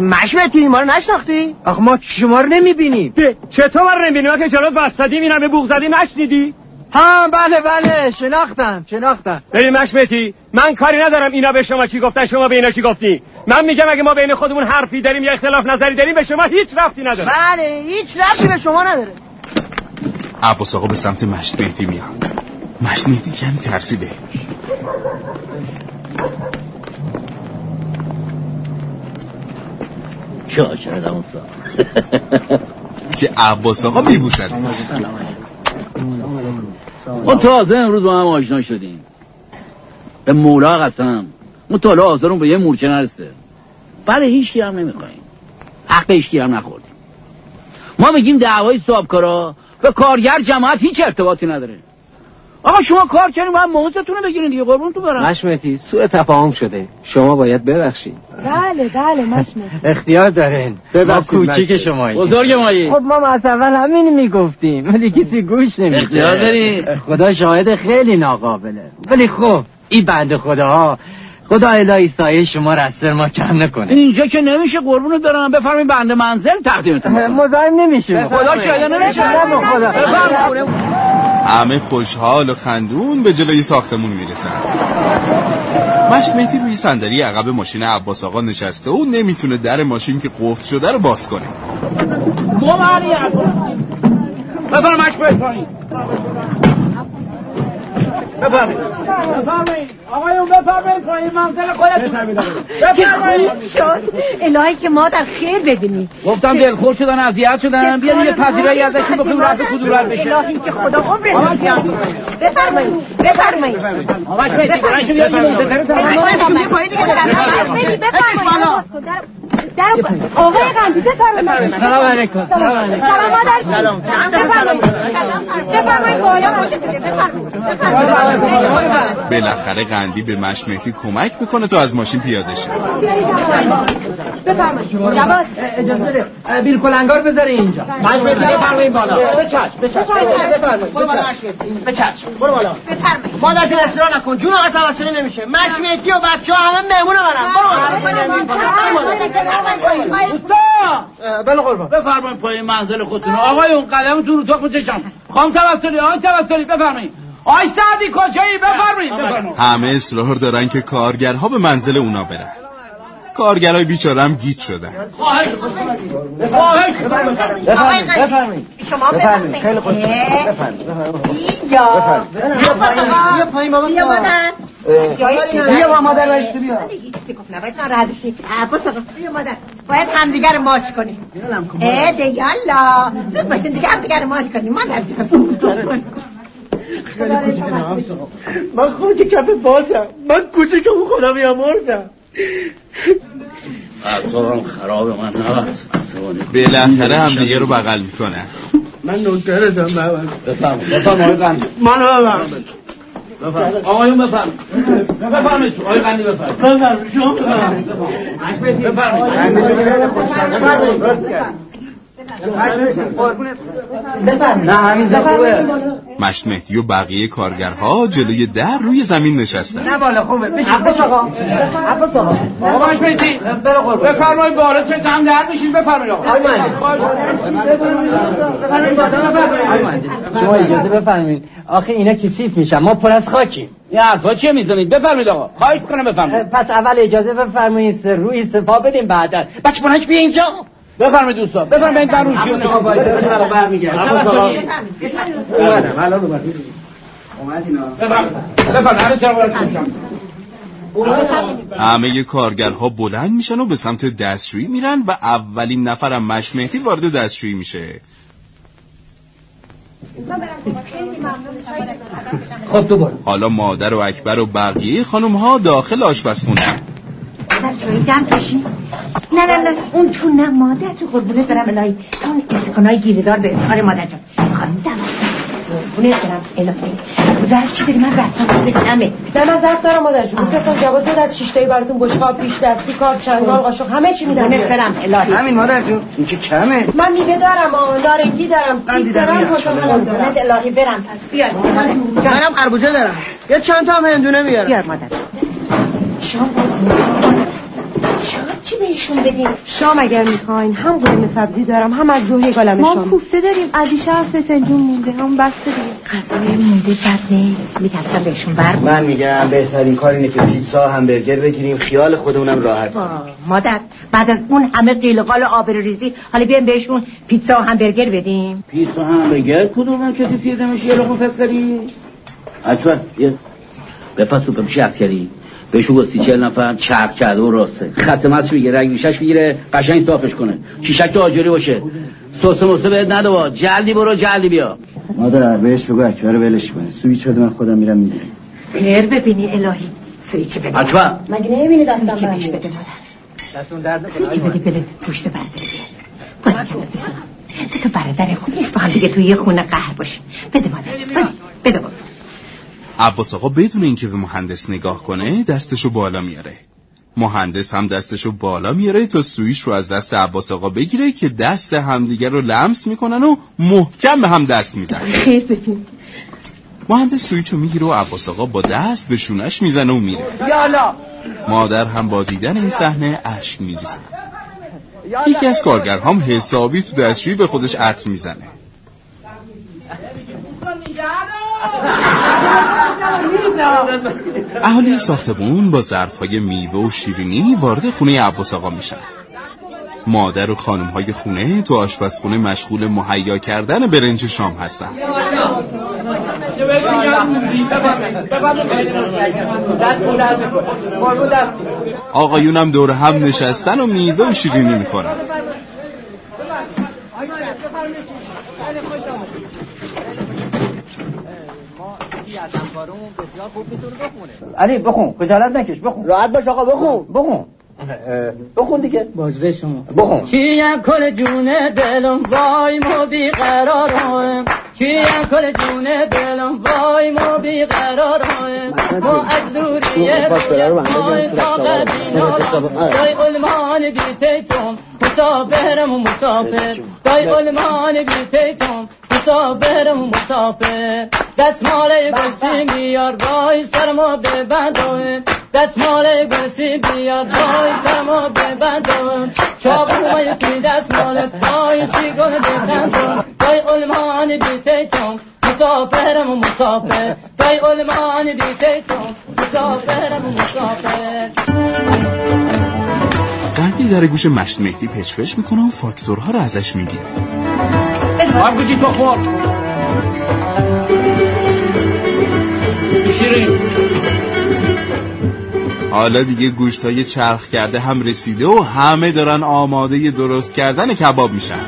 مشمتی ما رو نشناختی؟ آخه ما شما رو نمی‌بینیم. چطور من نمی‌بینی ما که جلوت وستدیم این همه بوغ زدی نشنیدی؟ ها بله بله شناختم شناختم. ببین مشمتی من کاری ندارم اینا به شما چی گفتن شما به اینا چی گفتی؟ من میگم اگه ما بین خودمون حرفی داریم یا اختلاف نظری داریم به شما هیچ رفتی نداره. بله هیچ ربطی به شما نداره. عباس آقا به سمت مشت مهدی میاد مشت مهدی کمی ترسیده. شاکردم که عباس آقا میبوسد. ما تازه امروز با هم آشنا شدیم. به مولا قسم. ما تا حالا آزارون به یه مورچه نرسته بعد هیچ هم نمیخواییم حق هیچ هم نخوردیم. ما میگیم دعوای صاحبکارا به کارگر جماعت هیچ ارتباطی نداره. آقا شما کار کردین باید محضتون رو بگیرین دیگه قربون تو برم. مشمتی سوء تفاهم شده. شما باید ببخشید. بله بله مشمه اختیار دارین. ما کوچیک. شما بزرگ مایی خب ما از اول همین می‌گفتیم ولی کسی گوش نمیده اختیار داری. خدا شاهد خیلی ناقابله. ولی خب این بند خداها خدا الهی سایه شما را از سر ما کم نکنه. اینجا که نمیشه قربونت برم بفرمایید بنده منزل تقدیمتون. مزاحم نمیشه خدا شاید نمیشه خدا. همه خوشحال و خندون به جلوی ساختمون می‌رسن. مشت مهدی روی صندلی عقب ماشین عباس آقا نشسته و نمی‌تونه در ماشین که قفل شده رو باز کنه. بفرمایید مشت بفرمایید. بفرمایید. بفرمایید آقایون بفرمایید. پایین منزل خودتون. چه بفرمایید. خوب شد الهی که مادر خیر ببینی گفتم دلخور شدن اذیت شدن. بیان یه پذیرایی ازشون بکنیم رفت کدورت بشه الهی که خدا عمر بفرمایید. بفرمایید. آقاش میتی برایشون یه آقای قندی بفرمایید. سلام علیکم سلام علیکم. سلام مادر سلام. بفرمایید. بفرمایید بالا بفرمایید. بالاخره قندی به مشت مهدی کمک می‌کنه تا از ماشین پیاده شه. بفرمایید. جواد اجازه بده. بیل کلنگار بذاره اینجا. مش بده بفرمایید بالا. به چشم بفرمایید. برو بالا چشم. برو بالا. مادر جون اصرار نکن. جون آقا توسلی نمیشه. مشمتی و بچه ها همه مهمون منم برو بله قربان. بفرمایید پایین منزل خودتون آقایون قدمتون رو تخم چشم. خانم توسلی آقای توسلی بفرمایید. آقای سعدی کجایی؟ بفرمایید بفرمایید. همه اصرار دارن که کارگرها به منزل اونا برن. کارگرای بیچاره هم گیت شدن. خواهش خواهش بفرمایید بفرمایید. شما بفرمایید. بفرمایید. خیلی خوش بفرمایید. یا بیا پایین. بیا پایین بابا. بیا بیا با مادر رشت بیا. هیچ چیزی گفت نباید. ناراحت بشی. عباس آقا. بیا مادر. باید همدیگه رو ماچ کنیم. اه دیگه یالا زود باشین دیگه همدیگه رو ماچ کنیم. مادر جان. من خود کف بازم. من کوچیکم خدا بیامرزم اعصابم خرابه من نبرد بالاخره هم دیگه رو بغل می‌کنن من نوکرتم ببر بفرمایید بفرمایید آقای قندی منو ببر بفرمایید. آقایون بفرمایید. بفرمایید تو آقای قندی بفرمایید. بفرمایید شما بفرمایید. بفرمایید. نه همینجا خوبه مشت مهدی و بقیه کارگرها جلوی در روی زمین نشستن. نه بالا خوبه. بشین. عباس آقا. عباس آقا. آقا باش میتی بله قربان بفرمایید بالا چه هم در میشین بفرمایید آقا. بفرمایید شما اجازه بفرمایید. آخه اینا کثیف میشن. ما پر از خاکیم. این حرفا چیه می‌زنید؟ بفرمایید آقا. خواهش می‌کنم بفرمایید. پس اول اجازه بفرمایید سر روی سپا بدیم بعدا. بچه بلنش بیا اینجا. بفرمایید دوستان. بفرمایید در روشی شما باید برمیگرد. بفرمایید. همه چرا باید کنشم همه کارگرها بلند میشن و به سمت دستشویی میرن و اولین نفرم مشت مهدی وارد دستشویی میشه. خب دوباره حالا مادر و اکبر و بقیه خانم ها داخل آشپزخونه. مادر جایی دم کشی نه نه نه اون تو نه مادر تو قربونت برم الهی. اون استکانای گیره دار به اظهار مادر جان خانم دم قربونت برم الهی. ظرف چی داری؟ من ظرفم خود کمه نه من ظرف دارم مادر جون. می‌تونستم جواد داد از شیشتایی براتون بشقاب پیش دستی کار چنگال قاشق همه چی میدم. قربونت برم الهی. همین مادر جون. این که کمه. من میوه دارم آه، نارنگی دارم سیب دارم. خوشمالم دارم. الهی برم پس بیار. منم خربوزه دارم. یه چند تا هم هندونه میارم. بیار مادر. شام. شام چی بهشون بدیم شام اگر می‌خواین هم قرمه سبزی دارم هم از ظهر یه گالمه ما شام کوفته داریم از دیشب فسنجون مونده هم بسته دیگه غذای مونده بد نیست میترسم بهشون بر من میگم بهترین کار اینه که پیتزا همبرگر بگیریم خیال خودمونم راحت. مادر بعد از اون همه قیل قال آبروریزی حالا بیایم بهشون پیتزا و همبرگر بدیم. پیتزا همبرگر؟ کدوم هم کسی فیده میشه یه لقمه فسکری اچوان یه بپسو بپشی عسکری بهشون گستی چهل نفر چرک کرده و راسته. خط مصر بگیره رنگ ریشش بگیره قشنگ صافش کنه. شیشک آجوری باشه. سس موسه بهت نده با جلدی برو جلدی بیا. مادر بهش بگو اکبر رو ولش کنه. سویچ بده من خودم میرم می‌گیرم. خیر ببینی الهی. سویچ بده اچوان مگه نمی‌بینی دستم بده مادر. دستون درد سویچ بده بده. پشت دو تا برادر خوب نیست. با هم دیگه توی یه خونه قهر باشین بده مادر بده بده عباس آقا بدون اینکه به مهندس نگاه کنه دستشو بالا میاره. مهندس هم دستشو بالا میاره تا سویش رو از دست عباس آقا بگیره که دست همدیگر رو لمس می‌کنن و محکم به هم دست میدن. مهندس سویچو می‌گیره و عباس آقا با دست به شونش می‌زنه و میره. یالا مادر هم با دیدن این صحنه اشک میریزه. یکی از کارگرهام حسابی تو دستشویی به خودش عطر می‌زنه. اهالی ساختمون با ظرفهای میوه و شیرینی وارد خونه عباس آقا میشن. مادر و خانم های خونه تو آشپزخونه مشغول مهیا کردن برنج شام هستن. آقایونم دور هم نشستن و میوه و شیرینی می‌خورن. علی بخون خجالت نکش بخون. راحت باش آقا بخون. بخون. بخون دیگه. بازده شما. بخون. چیم کل جونه دلم وای ما بی قرارم چیم کل جونه دلم وای ما بی قرارم ما از دوریه وای دای علمان بی تیتم مسافرم و مسافر. دای علمان بی تیتم مسافرم و مسافر دستمال گلسی بیار وای سرما ببندم دستمال گلسی بیار وای سرما ببندم چاقوی سی دستمال وای چی گل ببندم وای علمان بی تیتم مسافرم و مسافر وای علمان بی تیتم مسافرم و مسافر قندی در گوش مشت مهدی پچ پچ می‌کنه و فاکتورها رو ازش می‌گیره. آب گوشی تو خور. شیرین. حالا دیگه گوشت های چرخ کرده هم رسیده و همه دارن آماده درست کردن کباب میشن.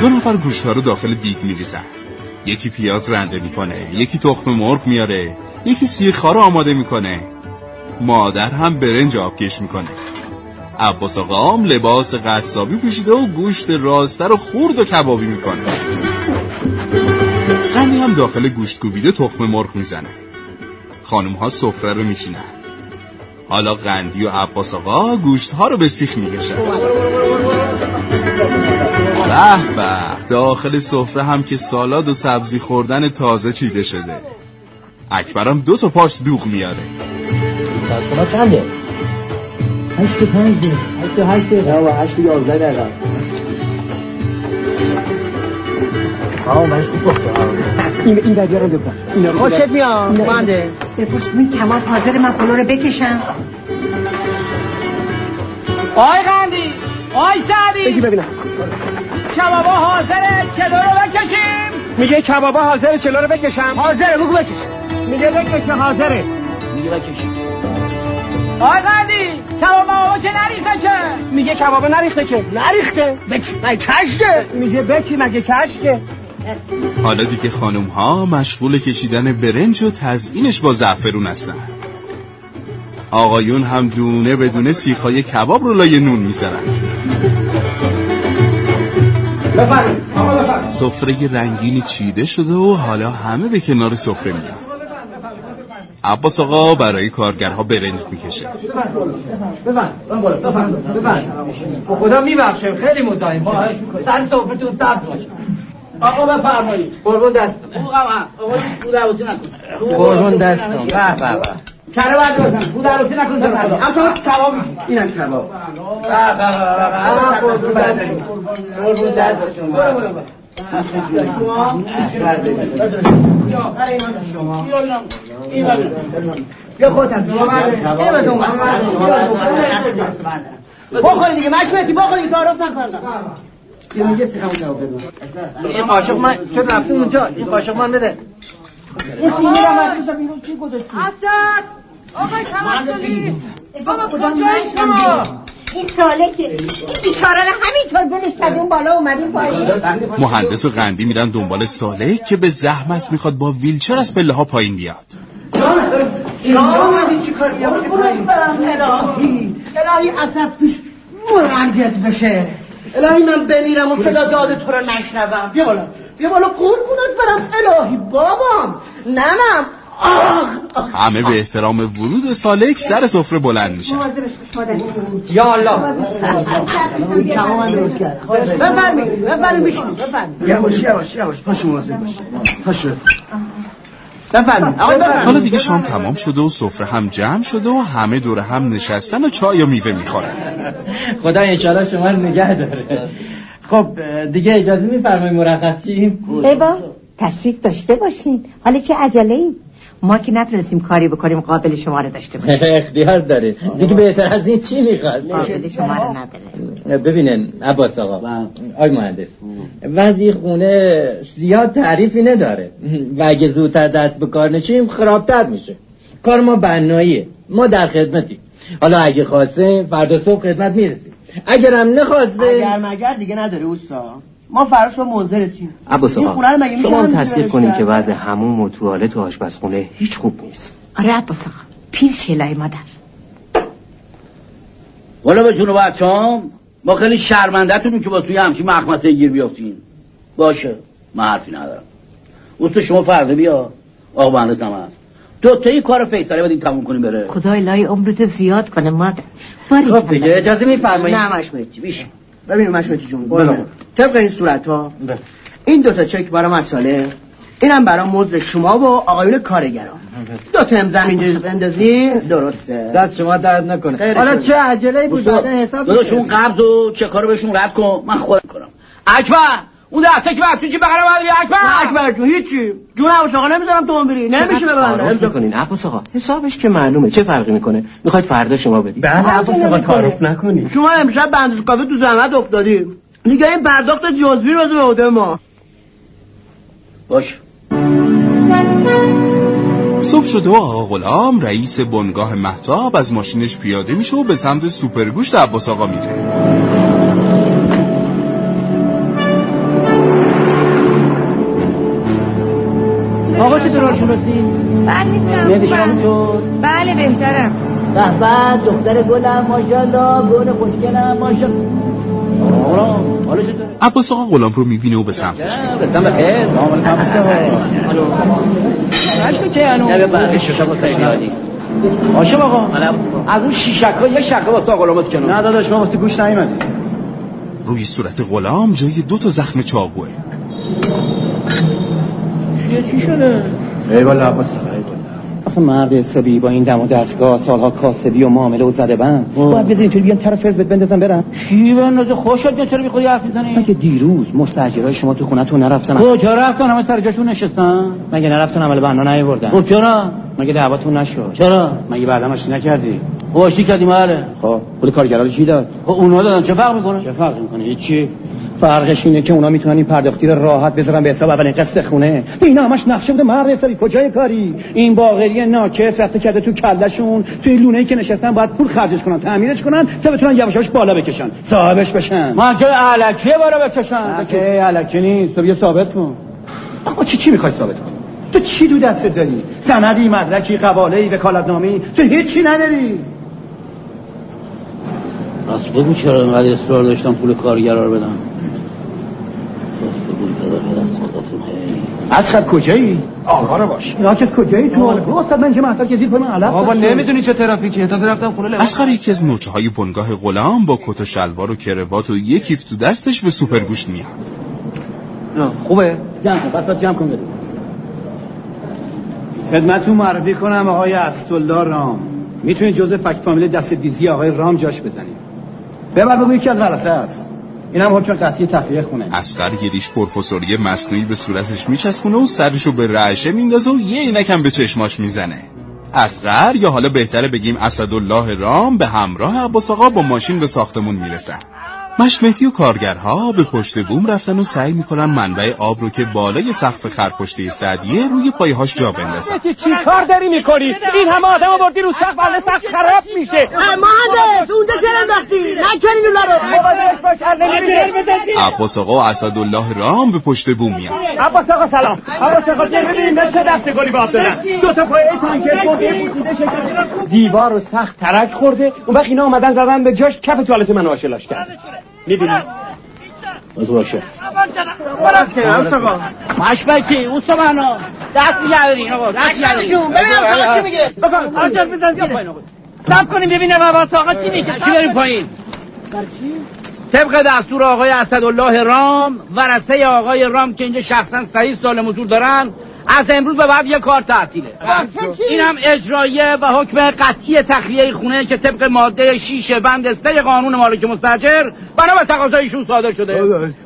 دو نفر گوشت ها رو داخل دیگ میریزن. یکی پیاز رنده می‌کنه یکی تخم مرغ میاره یکی سیخ رو آماده می‌کنه. مادر هم برنج آبکش می‌کنه. عباس آقام لباس قصابی پوشیده و گوشت راسته رو خورد و کبابی می‌کنه. قندی هم داخل گوشت کوبیده تخم مرغ می‌زنه. خانم ها سفره رو میچینن. حالا قندی و عباس آقا گوشت ها رو به سیخ می‌کشن. به به داخل سفره هم که سالاد و سبزی خوردن تازه چیده شده. اکبرم دو تا پاش دوغ میاره. چنده؟ هشت پنج هشت هشت نه و هشت یازده دقیقه آه من خوب این این بدیا رو بکن اینا رو خوشت میاد مانده بپرس این کمال حاضر من پلو رو بکشم آی قندی آی سعدی بگی ببینم کبابا حاضره چلو رو بکشیم میگه کبابا حاضره چلو رو بکشم حاضره بگو بکش میگه بکشه حاضره میگه بکشیم آی قندی کبابا که نریخته که میگه کبابا نریخته که نریخته. بکی مگه کشکه؟ میگه بکی مگه کشکه؟ حالا دیگه خانم ها مشغول کشیدن برنج و تزئینش با زعفرون هستن. آقایون هم دونه بدونه سیخای کباب رو لای نون می‌ذارن. سفره رنگینی چیده شده و حالا همه به کنار سفره میان. عباس آقا برای کارگرها برنج می‌کشه. ببند با خدا میبخشه خیلی مزاحم. شد سر سفرتون سبز باشه. آقا بفرمایید. قربون دست. آقا آقا پول عروسی نکن. قربون دستم. به به به. کره باید بزن. پول عروسی نکن تو خدا هم شما کباب اینم کباب. به به به به قربون قربون دستشون شما یا خودم بخوری دیگه مشمتی بخوری دیگه تعارف نکردم این قاشق من چرا رفتی اونجا این قاشق من بده این سینی رو مدرسه بیرون چی گذاشتی اسد آقای توسلی بابا کجایی شما این ساله که این بیچاره رو همینطور بلش کردیم بالا اومدیم پایین. مهندس و قندی میرن دنبال ساله که به زحمت می‌خواد با ویلچر از پله ها پایین بیاد. شما اومدی چی کار برم الهی. الهی عصب توش مرگت بشه. الهی من بمیرم و صدا داد تو رو نشنوم. بیا بالا بیا بالا قربونت برم. الهی بابام ننم. همه به احترام ورود سالک سر سفره بلند میشن یا الله. بفرمایید بفرمایید بشین بفرمایید یواش یواش یواش پاشو مواظب باش پاشو بفرمایید آقا بفرمایید حالا دیگه شام تمام شده و سفره هم جمع شده و همه دور هم نشستن و چای و میوه می‌خورن. خدا انشالله شما رو نگه داره. خب دیگه اجازه میفرمایید مرخص چیم ایوا تشریف داشته باشین. حالا چه عجله ایم ما که نتونستیم کاری بکنیم قابل شما رو داشته باشیم. اختیار داره دیگه بهتر از این چی می‌خواد قابل شما رو نداره. ببینن عباس آقا آی مهندس وضعی خونه زیاد تعریفی نداره. و اگه زودتر دست به کار نشیم خرابتر میشه. کار ما بناییه. ما در خدمتیم. حالا اگه خواسته فردا صبح خدمت می‌رسیم. اگرم نخواسته اگر مگر دیگه نداره اوستا. ما فرض با منظرتیم عباس این آقا رو میشه شما تصدیق کنین کرد؟ که وضع هموم و توالت و آشپزخونه هیچ خوب نیست. آره عباس آقا پیر شلای مادر. والا به جون بچه هم ما خیلی شرمنده که با توی همچین مخمسه گیر بیافتیم. باشه من حرفی ندارم. اوست شما فردا بیا. آقا مهندس هم هست. دو تایی کار فیصله بدیم تموم کنیم بره. خدا الهی عمرت زیاد کنه مادر. باری خب دیگه اجازه میفرمایید؟ نه مشمتی بیش ببین مشمتی جون برو. طبق این صورت ها این دوتا چک برای مساله اینم برای مزد شما و آقایون کارگران. دو تا هم زمین بندازی درسته. دست شما درد نکنه. حالا. چه عجله بود؟ حساب داداش. اون قبض و چه کارو بهشون رد کن. من خودم کنم. اکبر! اون ده که تو چی بغل من اکبر. اکبر جون هیچی. جون عباس آقا نمی‌ذارم تو بری. نمیشه تعارف ببنده می‌کنین؟ عباس آقا حسابش که معلومه. چه فرقی می‌کنه؟ می‌خواید فردا شما بدید بله عباس آقا تعارف نکنی. شما امشب به اندازه کافی تو زحمت افتادی. دیگه این پرداخت جزوی رو بذار به عهده ما. باش. صبح شده و آقا غلام رئیس بنگاه محتاب از ماشینش پیاده میشه و به سمت سوپرگوشت عباس آقا میره. آقا چطور حالشون رسید؟ بد نیستم. شما تو بله بهترم. به به دختر گلم ماشاءالله گل خوشگلم ماشاءالله؟ عباس آقا غلام رو می‌بینه و به سمتش خیلی. عاشق آقا. از اون شیشک ها یه شقه واسه آقا لاماس کنار نه داداش ما واسه گوش نیومدیم. روی صورت غلام جای دو تا زخم چاقوه. چیه چی شده؟ ای والا عباس آخه مرد حسابی با این دم و دستگاه سالها کاسبی و معامله و زده بند. باید بزنین توی بیان طرف حزبت بندازم برم. چی بندازه خوش شد چرا بی خودی حرف می‌زنی؟ مگه دیروز مستاجرای شما تو خونتون نرفتن؟ کجا رفتن؟ همه سر جاشون نشستن؟ مگه نرفتن عمل بنا نیاوردن؟ خب چرا؟ مگه دعواتون نشد؟ چرا؟ مگه بعدا آشتی نکردی؟ خب آشتی کردیم بله. خب پول کارگرا رو کی داد؟ خب اونا دادن. چه فرق می‌کنه؟ چه فرق می‌کنه؟ هیچی. فرقش اینه که اونا می‌تونن این پرداختی رو راحت بذارن به حساب اولین قسط خونه. اینا همش نقشه بوده. مرد حسابی کجای کاری؟ این باغری ناکس رفته کرده تو کلشون توی لونه ای که نشستن باید پول خرجش کنن تعمیرش کنن تا بتونن یواش یواش بالا بکشن. صاحبش بشن. من که علکیه بالا بکشن که علکی نیست. تو بیا ثابت کن. آقا چی چی می‌خوای ثابت کنی؟ تو چی دو دستت داری؟ سندی مدرکی قباله‌ای وکالتنامه‌ای؟ تو هیچی نداری. راست بگو چرا اینقدر اصرار داشتم پول کارگرا رو بدم. هی اسخر کجایی؟ آقا رو باش. راکت کجایی تو؟ واسه من که محتاج زیر پای من علف بابا. نمی‌دونی چه ترافیکیه. تازه رفتم خونه لباس. اسخر یکی از نوچه های بنگاه غلام با کت و شلوار و کروات و یک کیف تو دستش به سوپرگوشت میاد. خوبه؟ جمع کن بسات جمع کن بریم. خدمتتون معرفی کنم آقای اسدالله رام. می‌تونید جزء فک فامیل دست دیزی آقای رام جاش بزنید. ببر بگو یکی از ورثه است. اینم حکم قطعی تخلیه خونه. اسقر یه ریش پرفسوری مصنوعی به صورتش میچسبونه و سرشو به رعشه میندازه و یه عینکم به چشماش می‌زنه. اسقر یا حالا بهتره بگیم اسدالله رام به همراه عباس آقا با ماشین به ساختمون می‌رسن. مشمهدی و کارگرها به پشت بوم رفتن و سعی می‌کنن منبع آب رو که بالای سقف خرپشته سعدیه روی پایهاش جا بندازن. چی کار داری می‌کنی؟ این همه آدم آوردی رو سقف بله سقف خراب میشه. مهندس اونجا چرا وقتی نکنین اونا رو عباس آقا و اسدالله رام به پشت بوم میان. عباس آقا سلام. عباس آقا ببین من چه دست گلی به آب دو تا پایه تانکر خورده دیوار رو سخت ترک خورده. اون وقت اینا اومدن زدن به جاش کف توالت من آشلاش کرد. می‌بینی؟ از باشه. برس که عباس آقا مشبکی اوستمانا دست دارین آقا دست دارین جون ببین عباس آقا چی میگه؟ بکن آجا بزن زیره سب کنیم ببینم عباس آقا چی میگه؟ چی بریم پایین؟ طبق دستور آقای اسدالله رام ورثه آقای رام که اینجا شخصا صحیح سال حضور دارن از امروز به بعد یه کار تعطیله این هم اجرایه و حکم قطعی تخلیه خونه که طبق ماده 6 بند 3 قانون مالک مستاجر بنا به تقاضایشون صادر شده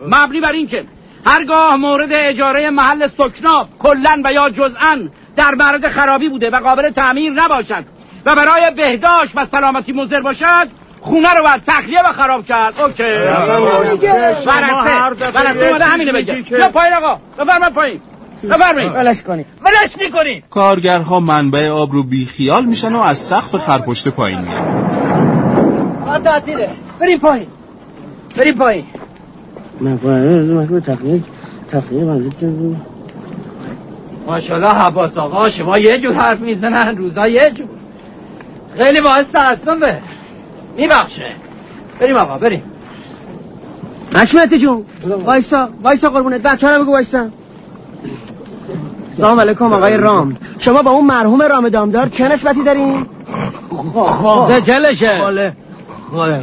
مبنی بر این که هرگاه مورد اجاره محل سکنا کلا و یا جزءا در معرض خرابی بوده و قابل تعمیر نباشد و برای بهداشت و سلامتی مضر باشد خونه رو باید تخلیه و خراب کرد اوکی برسه برسه اومده همینه بگه یا پایین آقا بفرمایید پایین بفرمایید. ولش کنی. ولش می‌کنید کارگرها منبع آب رو بیخیال میشن و از سقف خرپشت پایین میان کار تعطیله. بریم پایین. بریم پایین. من من تقریب تقریب ماشاءالله حباس آقا شما یه جور حرف می‌زنن روزا یه جور. خیلی باعث تعصبه میبخشه. بریم آقا بریم. نشمتی جون. وایسا وایسا قربونت. بچه رو بگو وایسا. سلام علیکم آقای رام. شما با اون مرحوم رام دامدار چه نسبتی دارین؟ جلشه خاله. خاله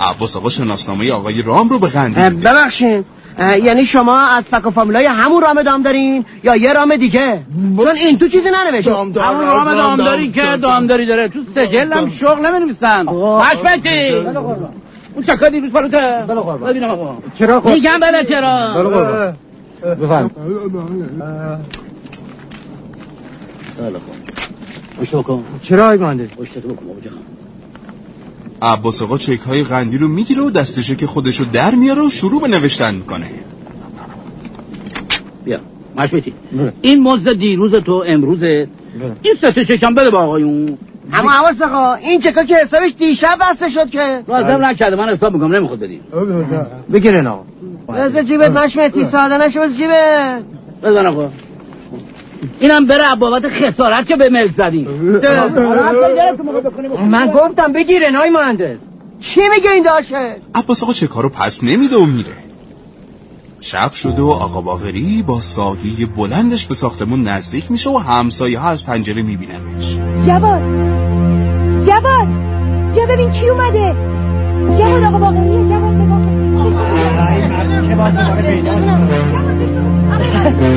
عباس آقا شناسنامه آقای رام رو میده ببخشین یعنی شما از فک و فامیلای همون رام دام دارین یا یه رام دیگه؟ چون این تو چیزی ننوشته همون رام دامداری که دامداری داره. تو سجل هم شغل نمی‌نویسن حشمتی اون چکا دیروز پروته. ببینم آقا چرا خب؟ میگم بله چرا؟ بفرم چرا آقای مهندس عباس آقا چک های قندی رو می‌گیره و دستشه که خودشو در میاره و شروع به نوشتن می‌کنه بیا مشبتی این مزد دیروز تو امروزه این سه چکم بده به آقایون اما حواس آقا این چکا که حسابش دیشب بسته شد که لازم نکرده من حساب می‌کنم نمی‌خواد بدین بگیرن آقا بذار جیبت مشمتی ساده نشه بذار جیبت. بزن آقا اینم بره بابت خسارت که به ملک زدی. من گفتم بگیرن های مهندس. چی میگه این داشه؟ عباس آقا چک ها رو پس نمیده و میره؟ شب شده و آقا باقری با ساگی بلندش به ساختمون نزدیک میشه و همسایه ها از پنجره میبیننش. جواد. جواد. یا ببین کی اومده. جواد آقا جواد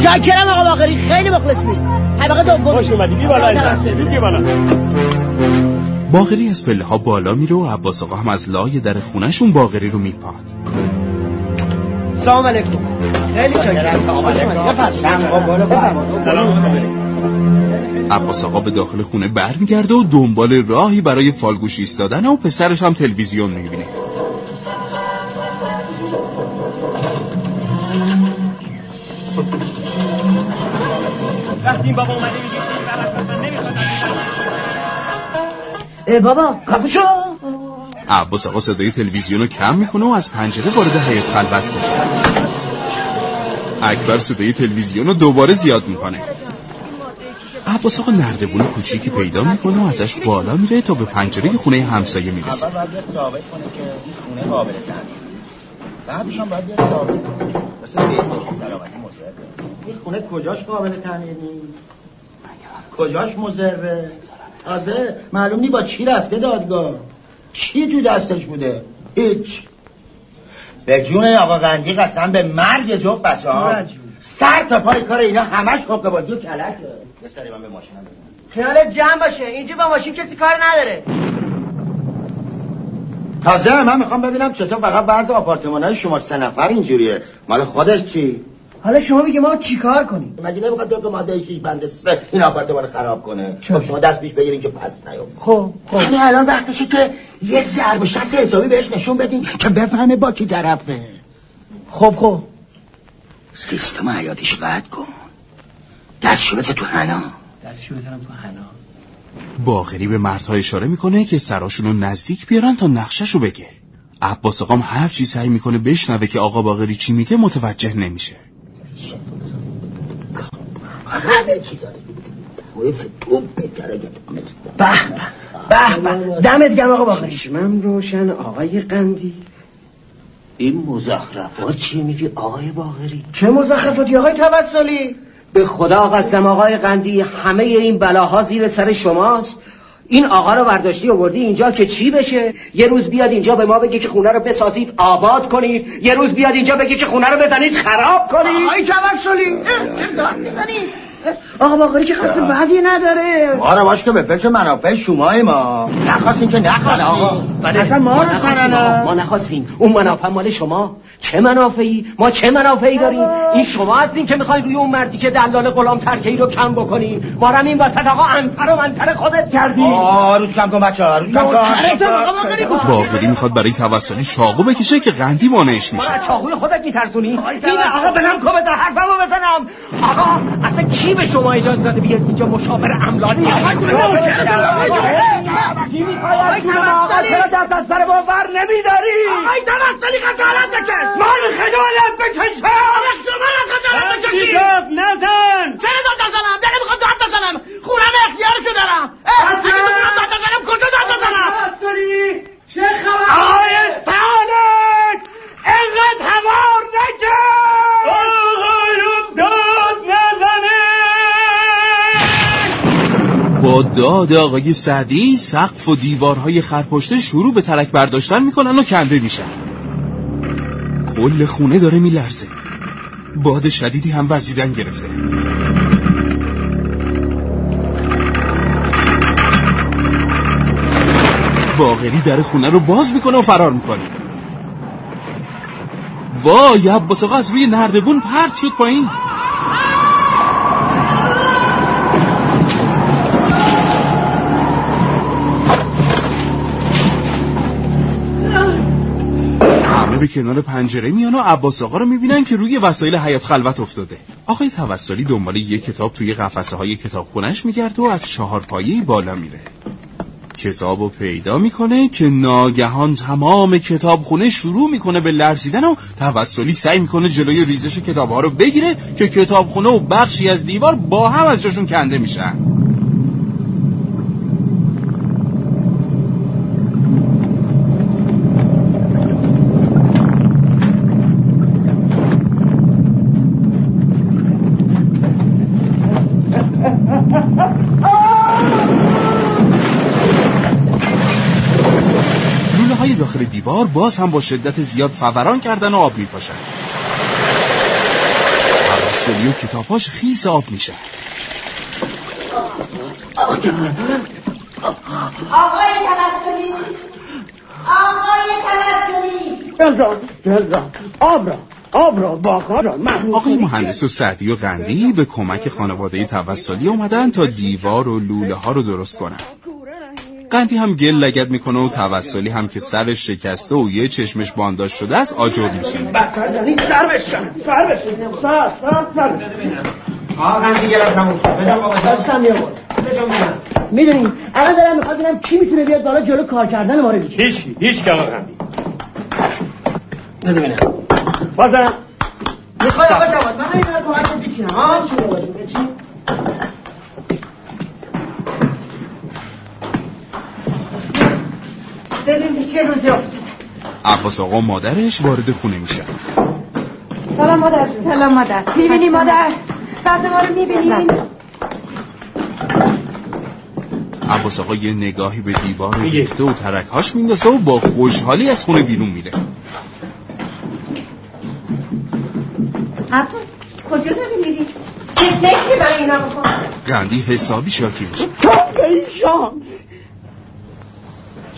شاکرم آقا باقری خیلی مخلصی. طبقه دوم. خوش اومدی بی بالا بی بالا. باقری از پله ها بالا میره و عباس آقا هم از لای در خونهشون باقری رو میپاد. سلام علیکم. خیلی شاکرم. اومدی عباس آقا به داخل خونه برمیگرده و دنبال راهی برای فالگوش ایستادن و پسرش هم تلویزیون می‌بینه. وقتی این بابا اومده میگه که بر اساس من نمی‌خواد ای بابا. کپوشو عباس آقا صدای تلویزیون رو کم می‌کنه و از پنجره وارد حیات خلوت میشه اکبر صدای تلویزیون رو دوباره زیاد می‌کنه. عباس آقا نردبون کوچیکی پیدا می‌کنه و ازش بالا میره تا به پنجره خونه همسایه می‌رسه. اول باید ثابت کنه که این خونه قابل تعمیر بعدش هم باید ثابت کنه. مثل بهداشت سلامتی مضره این خونه کجاش قابل تعمیر نیست کجاش مضره تازه معلوم نی با چی رفته دادگاه؟ چی تو دستش بوده؟ هیچ. به جون آقا قندی قسم به مرگ جفت بچه ها سر تا پای کار اینا همش حق بازی و کلکه. یه سری من به ماشینم بزن خیال جمع باشه. اینجا با ماشین کسی کار نداره. تازه من می‌خوام ببینم چطور فقط بعض آپارتمان های شما سه نفر اینجوریه. مال خودش چی؟ حالا شما میگه ما چیکار کنیم؟ مگه نمی‌خواد طبق ماده 6 بند 3 این آپارتمان رو خراب کنه؟ خب شما دست پیش بگیرین که پس نیام. خب خب. یعنی الان وقتشه که یه ضرب شست حسابی بهش نشون بدین که بفهمه با کی طرفه. خب خب. سیستم حیاتیش قطع کن. دستشو بزن تو حنا. دستشو بزنم تو حنا. باغری به مردها اشاره می‌کنه که سراشون رو نزدیک بیارن تا نقشش رو بگه. عباس آقام هر چی سعی می‌کنه بشنوه که آقا باغری چی میگه متوجه نمیشه. همه چی داره به به به. دمت گرم آقا باقری. چشمم روشن آقای قندی. این مزخرفات چی میگی آقای باغری چه مزخرفاتی آقای توسلی؟ به خدا قسم آقای قندی همه این بلاها زیر سر شماست. این آقا رو برداشتی آوردی اینجا که چی بشه؟ یه روز بیاد اینجا به ما بگه که خونه رو بسازید آباد کنید. یه روز بیاد اینجا بگه که خونه رو بزنید خراب کنید. آقای توسلی چه داد می‌زنید آقا باقری که قصد بدی نداره. ما رو باش که به فکر منافع شمای ما. نخواستیم که نخواستیم آقا. بله. اصلا ما ما رو نخواستیم. آقا. ما نخواستیم. اون منافع مال شما. چه منافعی؟ ما چه منافعی داریم؟ این شما هستین که می‌خواین روی اون مردی که دلال غلام ترکی رو کم بکنین. ما رو این وسط آقا انتر و منتر خودت کردیم آه روز کم کن بچه روز کم کن. باغری می‌خواد برای توسلی چاقو بکشه که قندی مانعش ما میشه چاقوی خودت میترسونی؟ این آقا بلم کو بذار حرفمو بزنم. آقا اصلا کی به شما اجازه داده بیاد اینجا مشاور املاک چی می‌خوای از جون ما آقا چرا دست از سر ما بر نمیداری؟ آقای توسلی خجالت بکش. من خجالت بکشم. شما رو خجالت بکشی نزن. چرا داد نزنم؟ دقیقه می‌خواد داد بزنم. خونم اختیارشو دارم. اگه بتونم داد بزنم کجا داد بزنم؟ چه خبر؟ آقای تعالک اینقدر هوار نکن. داد آقای سعدی سقف و دیوارهای خرپشته شروع به ترک برداشتن می‌کنن و کنده میشن. کل خونه داره میلرزه. باد شدیدی هم وزیدن گرفته. باغری در خونه رو باز می‌کنه و فرار می‌کنه. وای عباس از روی نردبون پرت شد پایین. به کنار پنجره میان و عباس آقا رو می‌بینن که روی وسایل حیات خلوت افتاده. آقای توسلی دنبال یه کتاب توی قفسه های کتاب خونش میگرد و از چهار پایه بالا میره. کتاب رو پیدا می‌کنه که ناگهان تمام کتاب خونه شروع می‌کنه به لرزیدن و توسلی سعی می‌کنه جلوی ریزش کتاب ها رو بگیره که کتاب خونه و بخشی از دیوار با هم از جاشون کنده میشن. باز هم با شدت زیاد فوران کردن و آب میپاشن. توسلی و کتاباش خیس آب میشن آقای توسلی آقای توسلی آب را آب را محمود آقای مهندس و سعدی و قندی به کمک خانواده توسلی اومدن تا دیوار و لوله ها رو درست کنن. قندی هم گل لگد می‌کنه و توسلی هم که سرش شکسته و یه چشمش بانداج شده است آجر زنی سر بشن سر بشن سر سر سر آقا قندی گرم تموم شد بجام بابا دستم می‌دونی الان دارم می‌خواد ببینم کی می‌تونه بیاد بالا جلو کار کردن ما رو بگیره. هیچ هیچ که آقا قندی. بده ببینم بازم. می‌خوای آقا جواد من دارم کمک بچینم ها چی رو باشه بچین ببین به چه روزی افتاده عباس آقا مادرش وارد خونه میشن سلام مادر سلام مادر. می‌بینی مادر؟ بعد ما رو می‌بینی؟ عباس آقا یه نگاهی به دیوار ریخته و ترکهاش میندازه و با خوشحالی از خونه بیرون میره. عباس کجا داری میری؟ چه فکری برای اینا بکن قندی حسابی شاکی میشه. شانس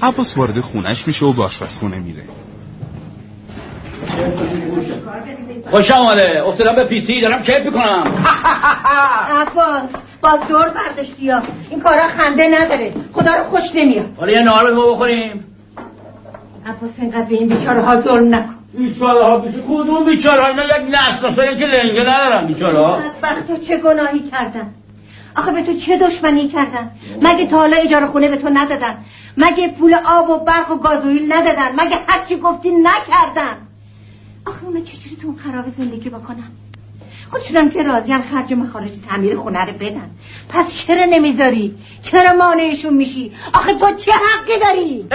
عباس وارد خونش میشه و به آشپزخونه میره. خوش آمده. افتادم به پیسی دارم کیف می‌کنم. عباس باز دور برداشتی ها. این کارا خنده نداره. خدا رو خوش نمیاد. حالا یه نهار ما بخوریم. عباس اینقدر به این بیچاره ها ظلم نکن. بیچاره ها بیچاره کدوم بیچاره ها؟ اینا یک نسل که لنگه ندارن بیچاره ها. چه گناهی کردن؟ آخه به تو چه دشمنی کردن؟ مگه تا حالا اجاره خونه به تو ندادن؟ مگه پول آب و برق و گازوئیل ندادن؟ مگه هرچی گفتی نکردن؟ آخه اونا چجوری تو اون خراب زندگی بکنن؟ خودشونم که راضیم خرج مخارج تعمیر خونه رو بدن. پس چرا نمی‌ذاری؟ چرا مانعشون میشی؟ آخه تو چه حقی داری؟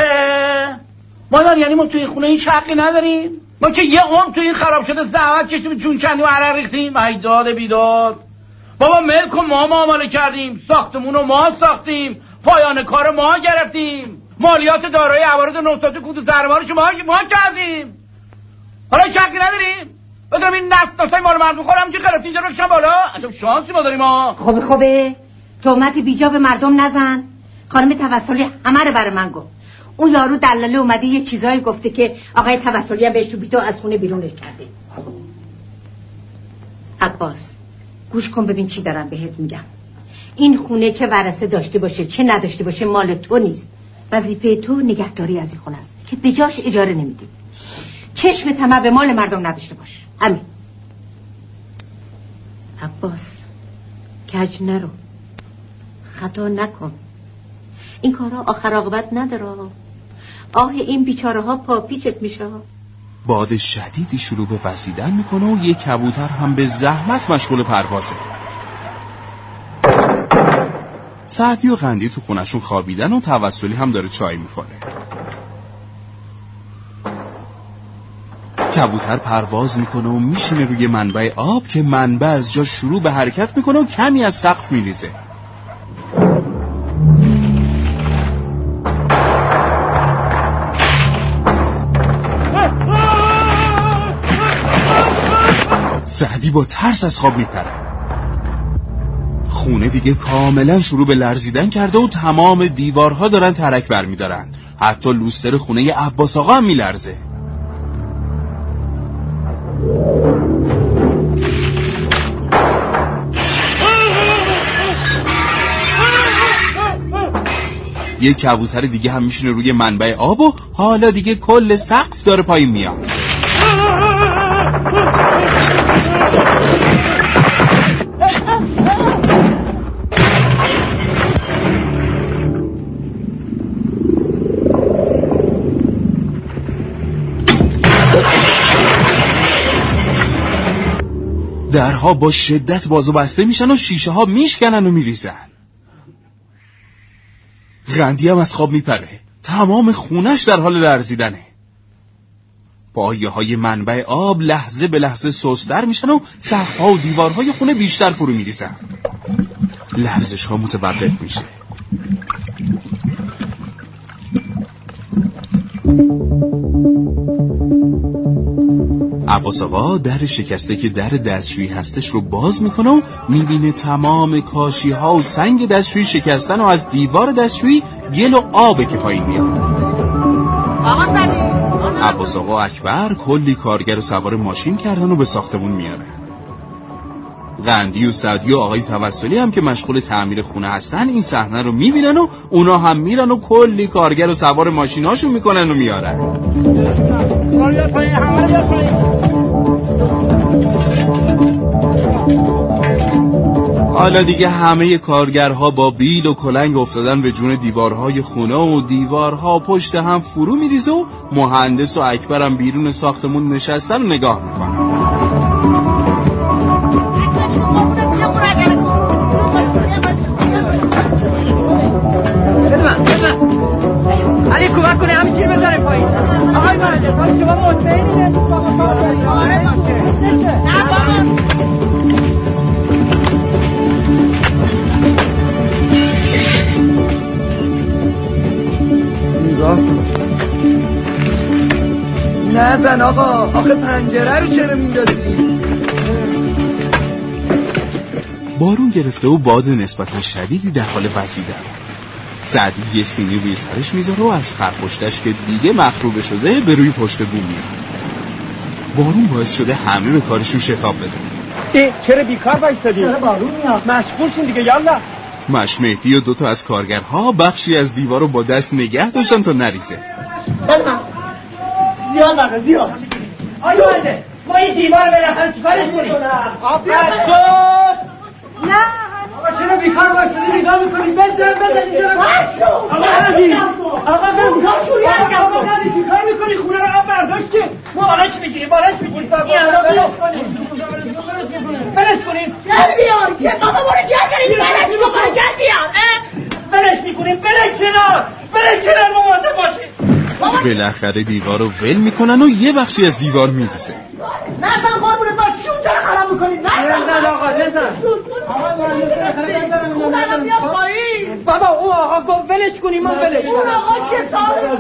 مادر یعنی ما توی خونه هیچ حقی نداریم؟ ما که یه عمر توی این خراب شده زحمت کشیدیم جون کندیم و عرق ریختیم. ای داد بیداد. بابا ملک و ما معامله کردیم. ساختمون رو ما ساختیم. پایان کار ما گرفتیم. مالیات دارای عوارض نوستات کود و زربارش ما ما کردیم. حالا حقی نداریم بدونم این نست نستای مال مردم خورم که گرفتی اینجا بکشم بالا. عجب شانسی ما داریم ما خوبه. خوبه تهمت بیجا به مردم نزن. خانم توسلی همه رو برای من گفت. اون یارو دلاله اومده یه چیزایی گفته که آقای توسلی هم بهش تو بیتو از خونه بیرونش کرده. عباس. گوش کن ببین چی دارم بهت میگم. این خونه چه ورسه داشته باشه چه نداشته باشه مال تو نیست. وظیفه تو نگهداری از این خونه است که بجاش اجاره نمیدی. چشم طمع به مال مردم نداشته باش. همین عباس کج نرو. خطا نکن. این کارها آخر عاقبت نداره. آه این بیچاره ها پاپیچت میشه. باد شدیدی شروع به وزیدن می‌کنه و یک کبوتر هم به زحمت مشغول پروازه. سعدی و غندی تو خونشون خوابیدن و توسلی هم داره چای می‌خوره. کبوتر پرواز می‌کنه و میشینه روی منبع آب که منبع از جا شروع به حرکت می‌کنه و کمی از سقف میریزه. سعدی با ترس از خواب میپره. خونه دیگه کاملا شروع به لرزیدن کرده و تمام دیوارها دارن ترک برمیدارن حتی لوستر خونه عباس آقا هم میلرزه. یه کبوتر دیگه هم میشینه روی منبع آب و حالا دیگه کل سقف داره پایین میاد. درها با شدت باز و بسته میشن و شیشه ها میشکنن و میریزن. غندی هم از خواب میپره. تمام خونش در حال لرزیدنه. پایه های منبع آب لحظه به لحظه سوستر میشن و سقفها و دیوارهای خونه بیشتر فرو میریزن. لرزش ها متوقف میشه. عباس آقا در شکسته که در دستشویی هستش رو باز می‌کنه و می‌بینه تمام کاشی ها و سنگ دستشویی شکستن و از دیوار دستشویی گل و آبه که پایین میاد. عباس آقا اکبر کلی کارگر و سوار ماشین کردن و به ساختمون میاره. غندی و سعدی و آقای توسلی هم که مشغول تعمیر خونه هستن این صحنه رو می‌بینن و اونا هم میرن و کلی کارگر و سوار ماشیناشون می‌کنن و میارن. حالا دیگه همه کارگرها با بیل و کلنگ افتادن به جون دیوارهای خونه و دیوارها پشت هم فرو میریزه و مهندس و اکبرم بیرون ساختمون نشستن و نگاه می‌کنن. علی کمک کنه همینجوری بذاره پایین. آقای مهندس حالا شما مطمئنید آره باشه. نه بابا. نگاه نزن آقا. آخه پنجره رو چرا میندازی؟ بارون گرفته و باد نسبتا شدیدی در حال وزیدن سعدی یه سینی روی سرش می‌ذاره و از خرپشتش که دیگه مخروبه شده به روی پشت بوم میاد بارون باعث شده همه به کارشون شتاب بده. ای چرا بیکار وایسادی؟ بارون میاد؟ مشغول شین دیگه یالا. مش مهدی و دوتا از کارگرها بخشی از دیوار رو با دست نگه داشتن تا نریزه. زیاد بقیه زیاد. آیا ما این دیوار رو چیکارش کنیم؟ آب چرا بیکار واسطی نگاه می‌کنی بزن بزن اینجا باشو. آقا غندی آقا غندی آقا غندی چی کار می‌کنی؟ خونه رو آب برداشت که. بالاش می‌گیری بالاش می‌گیری این الان بلش کنیم. بلش کنیم. گل بیار که بابا برو جر کنیم. بلش بکنه گل بیار. بلش می‌کنیم. بلش کنار. بلش کنار مواظب باشید بالاخره دیوار رو ول می‌کنن و یه بخشی از دیوار میریزه. نزن قربونت باش شون چرا خراب می‌کنی نزن آقا نزن بابا او آقا گفت ولش کنی ما ولش کنیم آقا چه سال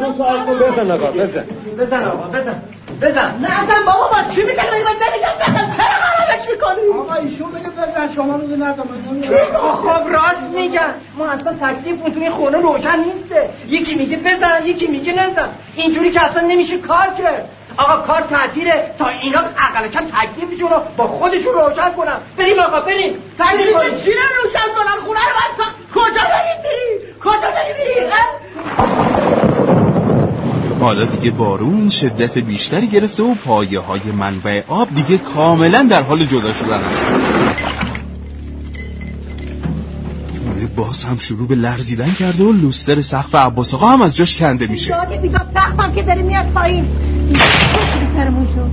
بزن آقا بزن. بزن آقا بزن. بزن. نزن بابا ما چی می‌زنی؟ من نمیگم بزن چرا خرابش می‌کنی؟ آقا ایشون بگه بزن شما میگه نزن خب راست میگن. ما اصلا تکلیف تو این خونه روشن نیسته. یکی میگه بزن یکی میگه نزن. اینجوری که اصلا نمیشه کار کرد. آقا کار تعطیله. تا اینا اقل کم تکلیفشون رو با خودشون روشن کنن. بریم آقا بریم. تکلیف چی رو روشن کنن؟ خونه رو بس کجا داریم میری؟ کجا داریم میری؟ حالا دیگه بارون شدت بیشتری گرفته و پایه های منبع آب دیگه کاملا در حال جدا شدن است. خونه باز هم شروع به لرزیدن کرده و لوستر سقف عباس آقا هم از جاش کنده میشه. سختم که داره میاد پایین. سرمون شد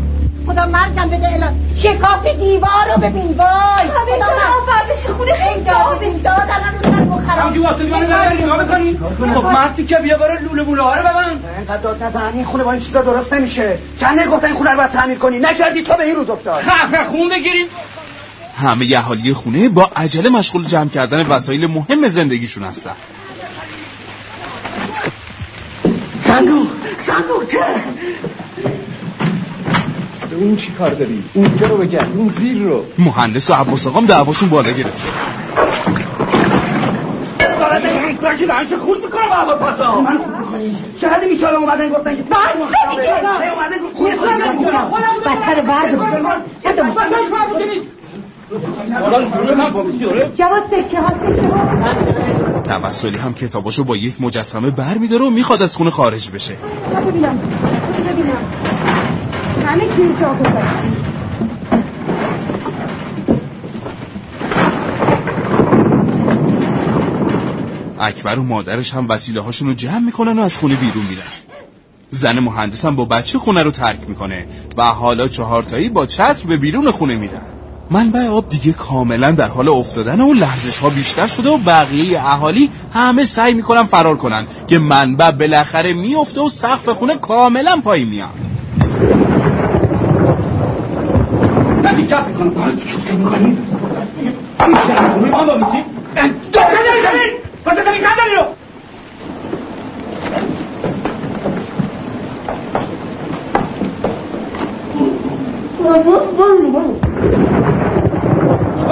خدا مرگم بده الاس شکاف دیوار رو ببین وای. خدا آفردش خونه خیلی داد داد الان اون سر همجور واسه دیوانه ببری نگاه بکنی. خب مردی که بیا برو لوله موله ها رو ببن اینقدر داد نزن. این خونه با این چیزا درست نمیشه. چند گفتن این خونه رو باید تعمیر کنی. نکردی تو به این روز افتاد. خفه خون بگیریم. همه اهالی خونه با عجله مشغول جمع کردن وسایل مهم زندگیشون هستن. صندوق صندوق چه؟ به اون چی کار داری؟ اونجا رو بگرد اون زیر رو مهندس و عباس آقام دعواشون بالا گرفته که دانش خود می‌کنم با شهد میشاله اومدن گفتن که بس بچه رو برد جواد سکه ها سکه ها توسلی هم کتاباشو با یک مجسمه بر میداره و می‌خواد از خونه خارج بشه ببینم ببینم. همه چی اکبر و مادرش هم وسیله هاشون رو جمع می‌کنن و از خونه بیرون میرن. زن مهندس هم با بچه خونه رو ترک می‌کنه و حالا چهارتایی با چتر به بیرون خونه میرن. منبع آب دیگه کاملا در حال افتادن و لرزش ها بیشتر شده و بقیه اهالی همه سعی می‌کنن فرار کنن که منبع بالاخره میفته و سقف خونه کاملا پایین میاد. دیکت می‌کنم. دیکت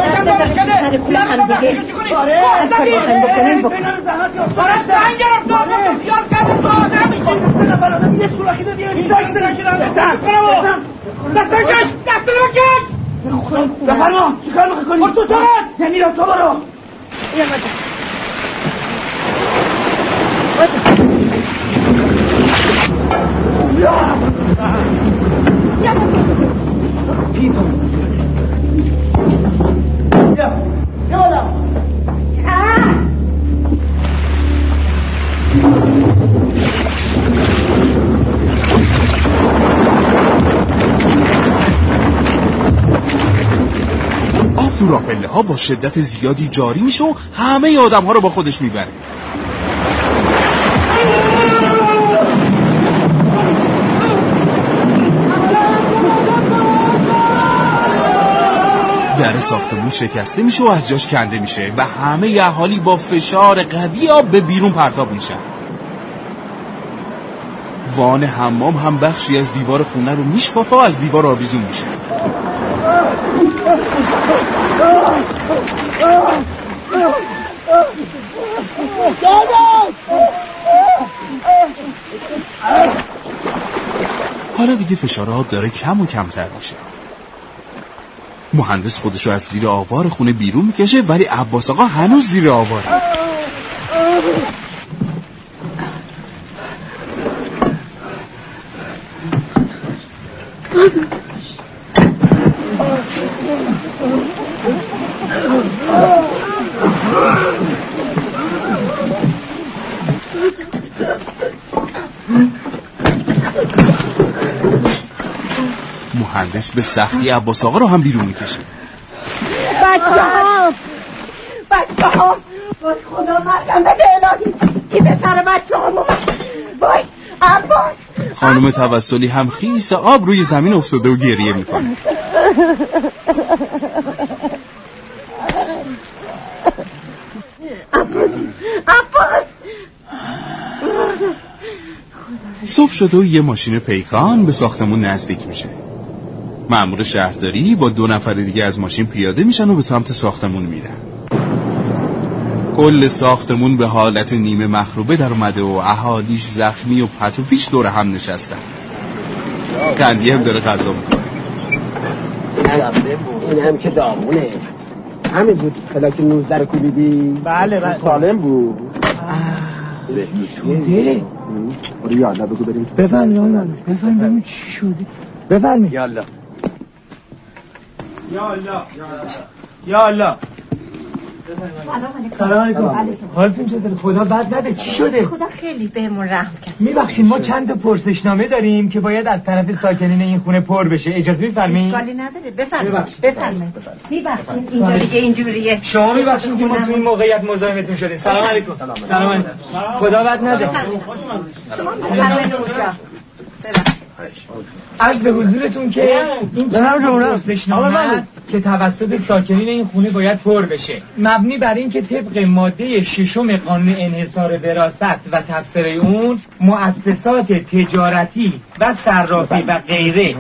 سر کول هم دیگه هر کاری بخوایم بکنیم بکنیم آره سنگ گرفت آقا خیال کردیم با آدم میشیم یه سوراخی دادی بزن دستان کش دستان کش بفرما چیکار می‌خوای کنی تو طرف نمیرم تو برو آب تو راپله ها با شدت زیادی جاری میشه و همه آدم ها رو با خودش می‌بره. در ساختمون شکسته میشه و از جاش کنده میشه و همه اهالی با فشار قوی آب به بیرون پرتاب میشن. وان حمام هم بخشی از دیوار خونه رو میشکافه و از دیوار آویزون میشه. حالا دیگه فشار آب داره کم و کمتر میشه. مهندس خودشو از زیر آوار خونه بیرون می‌کشه ولی عباس آقا هنوز زیر آواره. مهندس به سختی عباس آقا رو هم بیرون می‌کشه. بچه هم بچه هم وای خدا مرگم بده الهی. کی به سر بچه هم وای عباس خانم توسلی هم خیس آب روی زمین افتاده و گریه می‌کنه. عباس عباس. صبح شده و یه ماشین پیکان به ساختمون نزدیک میشه. مأمور شهرداری با دو نفر دیگه از ماشین پیاده میشن و به سمت ساختمون میرن. کل ساختمون به حالت نیمه مخروبه در اومده و اهالیش زخمی و پت و پیچ دور هم نشستن. قندی هم داره غذا می‌خوره. این هم که دامونه همین بود. فلاک 19 رو کوبیدی؟ بله بله. سالم بود. شده برو یالا بگو بریم. بفرمی یالا بفرمی ببین چی شده. بفرمی یالا. یا الله. یا الله. سلام علیکم. حالتون چطوره؟ خدا بد نده. چی شده؟ خدا خیلی بهمون رحم کرد. میبخشید ما چند تا پرسشنامه داریم که باید از طرف ساکنین این خونه پر بشه. اجازه میفرمایید؟ اشکالی نداره. بفرمایید. بفرمایید. میبخشید. اینجا دیگه اینجوریه. شما میبخشید که ما تو این موقعیت مزاحمتون شدیم. سلام علیکم. سلام علیکم. خدا بد نده. شما بفرمایید. عرض به حضورتون که این چند پرسشنامه است که توسط ساکنین این خونه باید پر بشه. مبنی بر اینکه طبق ماده ششم قانون انحصار وراثت و تفسیر اون مؤسسات تجارتی و صرافی و غیره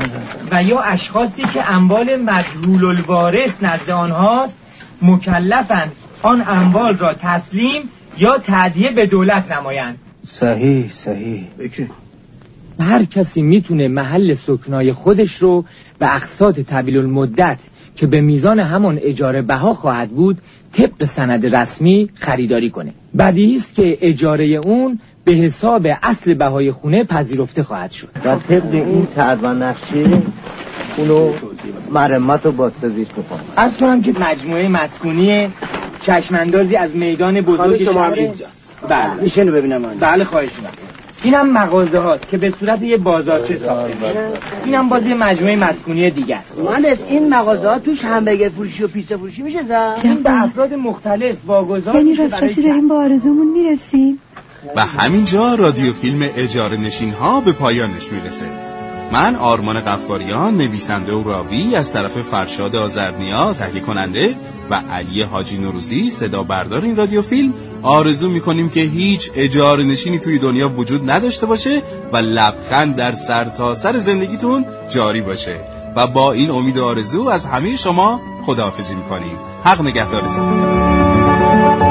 و یا اشخاصی که اموال مجهول الوارث نزد آنهاست مکلفند آن اموال را تسلیم یا تعدیه به دولت نمایند. صحیح صحیح. هر کسی می‌تونه محل سکنای خودش رو به اقساط طویل المدت که به میزان همان اجاره بها خواهد بود طبق سند رسمی خریداری کنه. بدیهی است که اجاره اون به حساب اصل بهای خونه پذیرفته خواهد شد. و طبق این و نقشه اونو مرمت و بازسازیش بکن ارز کنم که مجموعه مسکونی چشماندازی از میدان بزرگ شما هم اینجاست. بله. میشه ببینم بله خواهش می‌کنم. اینم مغازه هاست که به صورت یه بازارچه ساخته. اینم باز یه مجموعه مسکونی دیگه است. مهندس این مغازه ها توش همبرگر فروشی و پیتزا فروشی میشه زن؟ این به افراد مختلف واگذار یعنی میشه راست برای راستی داریم با آرزومون می‌رسیم. و همینجا رادیو فیلم اجاره نشین ها به پایانش می‌رسه. من آرمان قفاریان نویسنده و راوی از طرف فرشاد آزرنیا تهیه کننده و علی حاجی نوروزی صدا بردار این رادیو فیلم. آرزو می‌کنیم که هیچ اجاره نشینی توی دنیا وجود نداشته باشه و لبخند در سرتاسر سر زندگیتون جاری باشه. و با این امید و آرزو از همه شما خداحافظی می‌کنیم. حق نگهدارتون.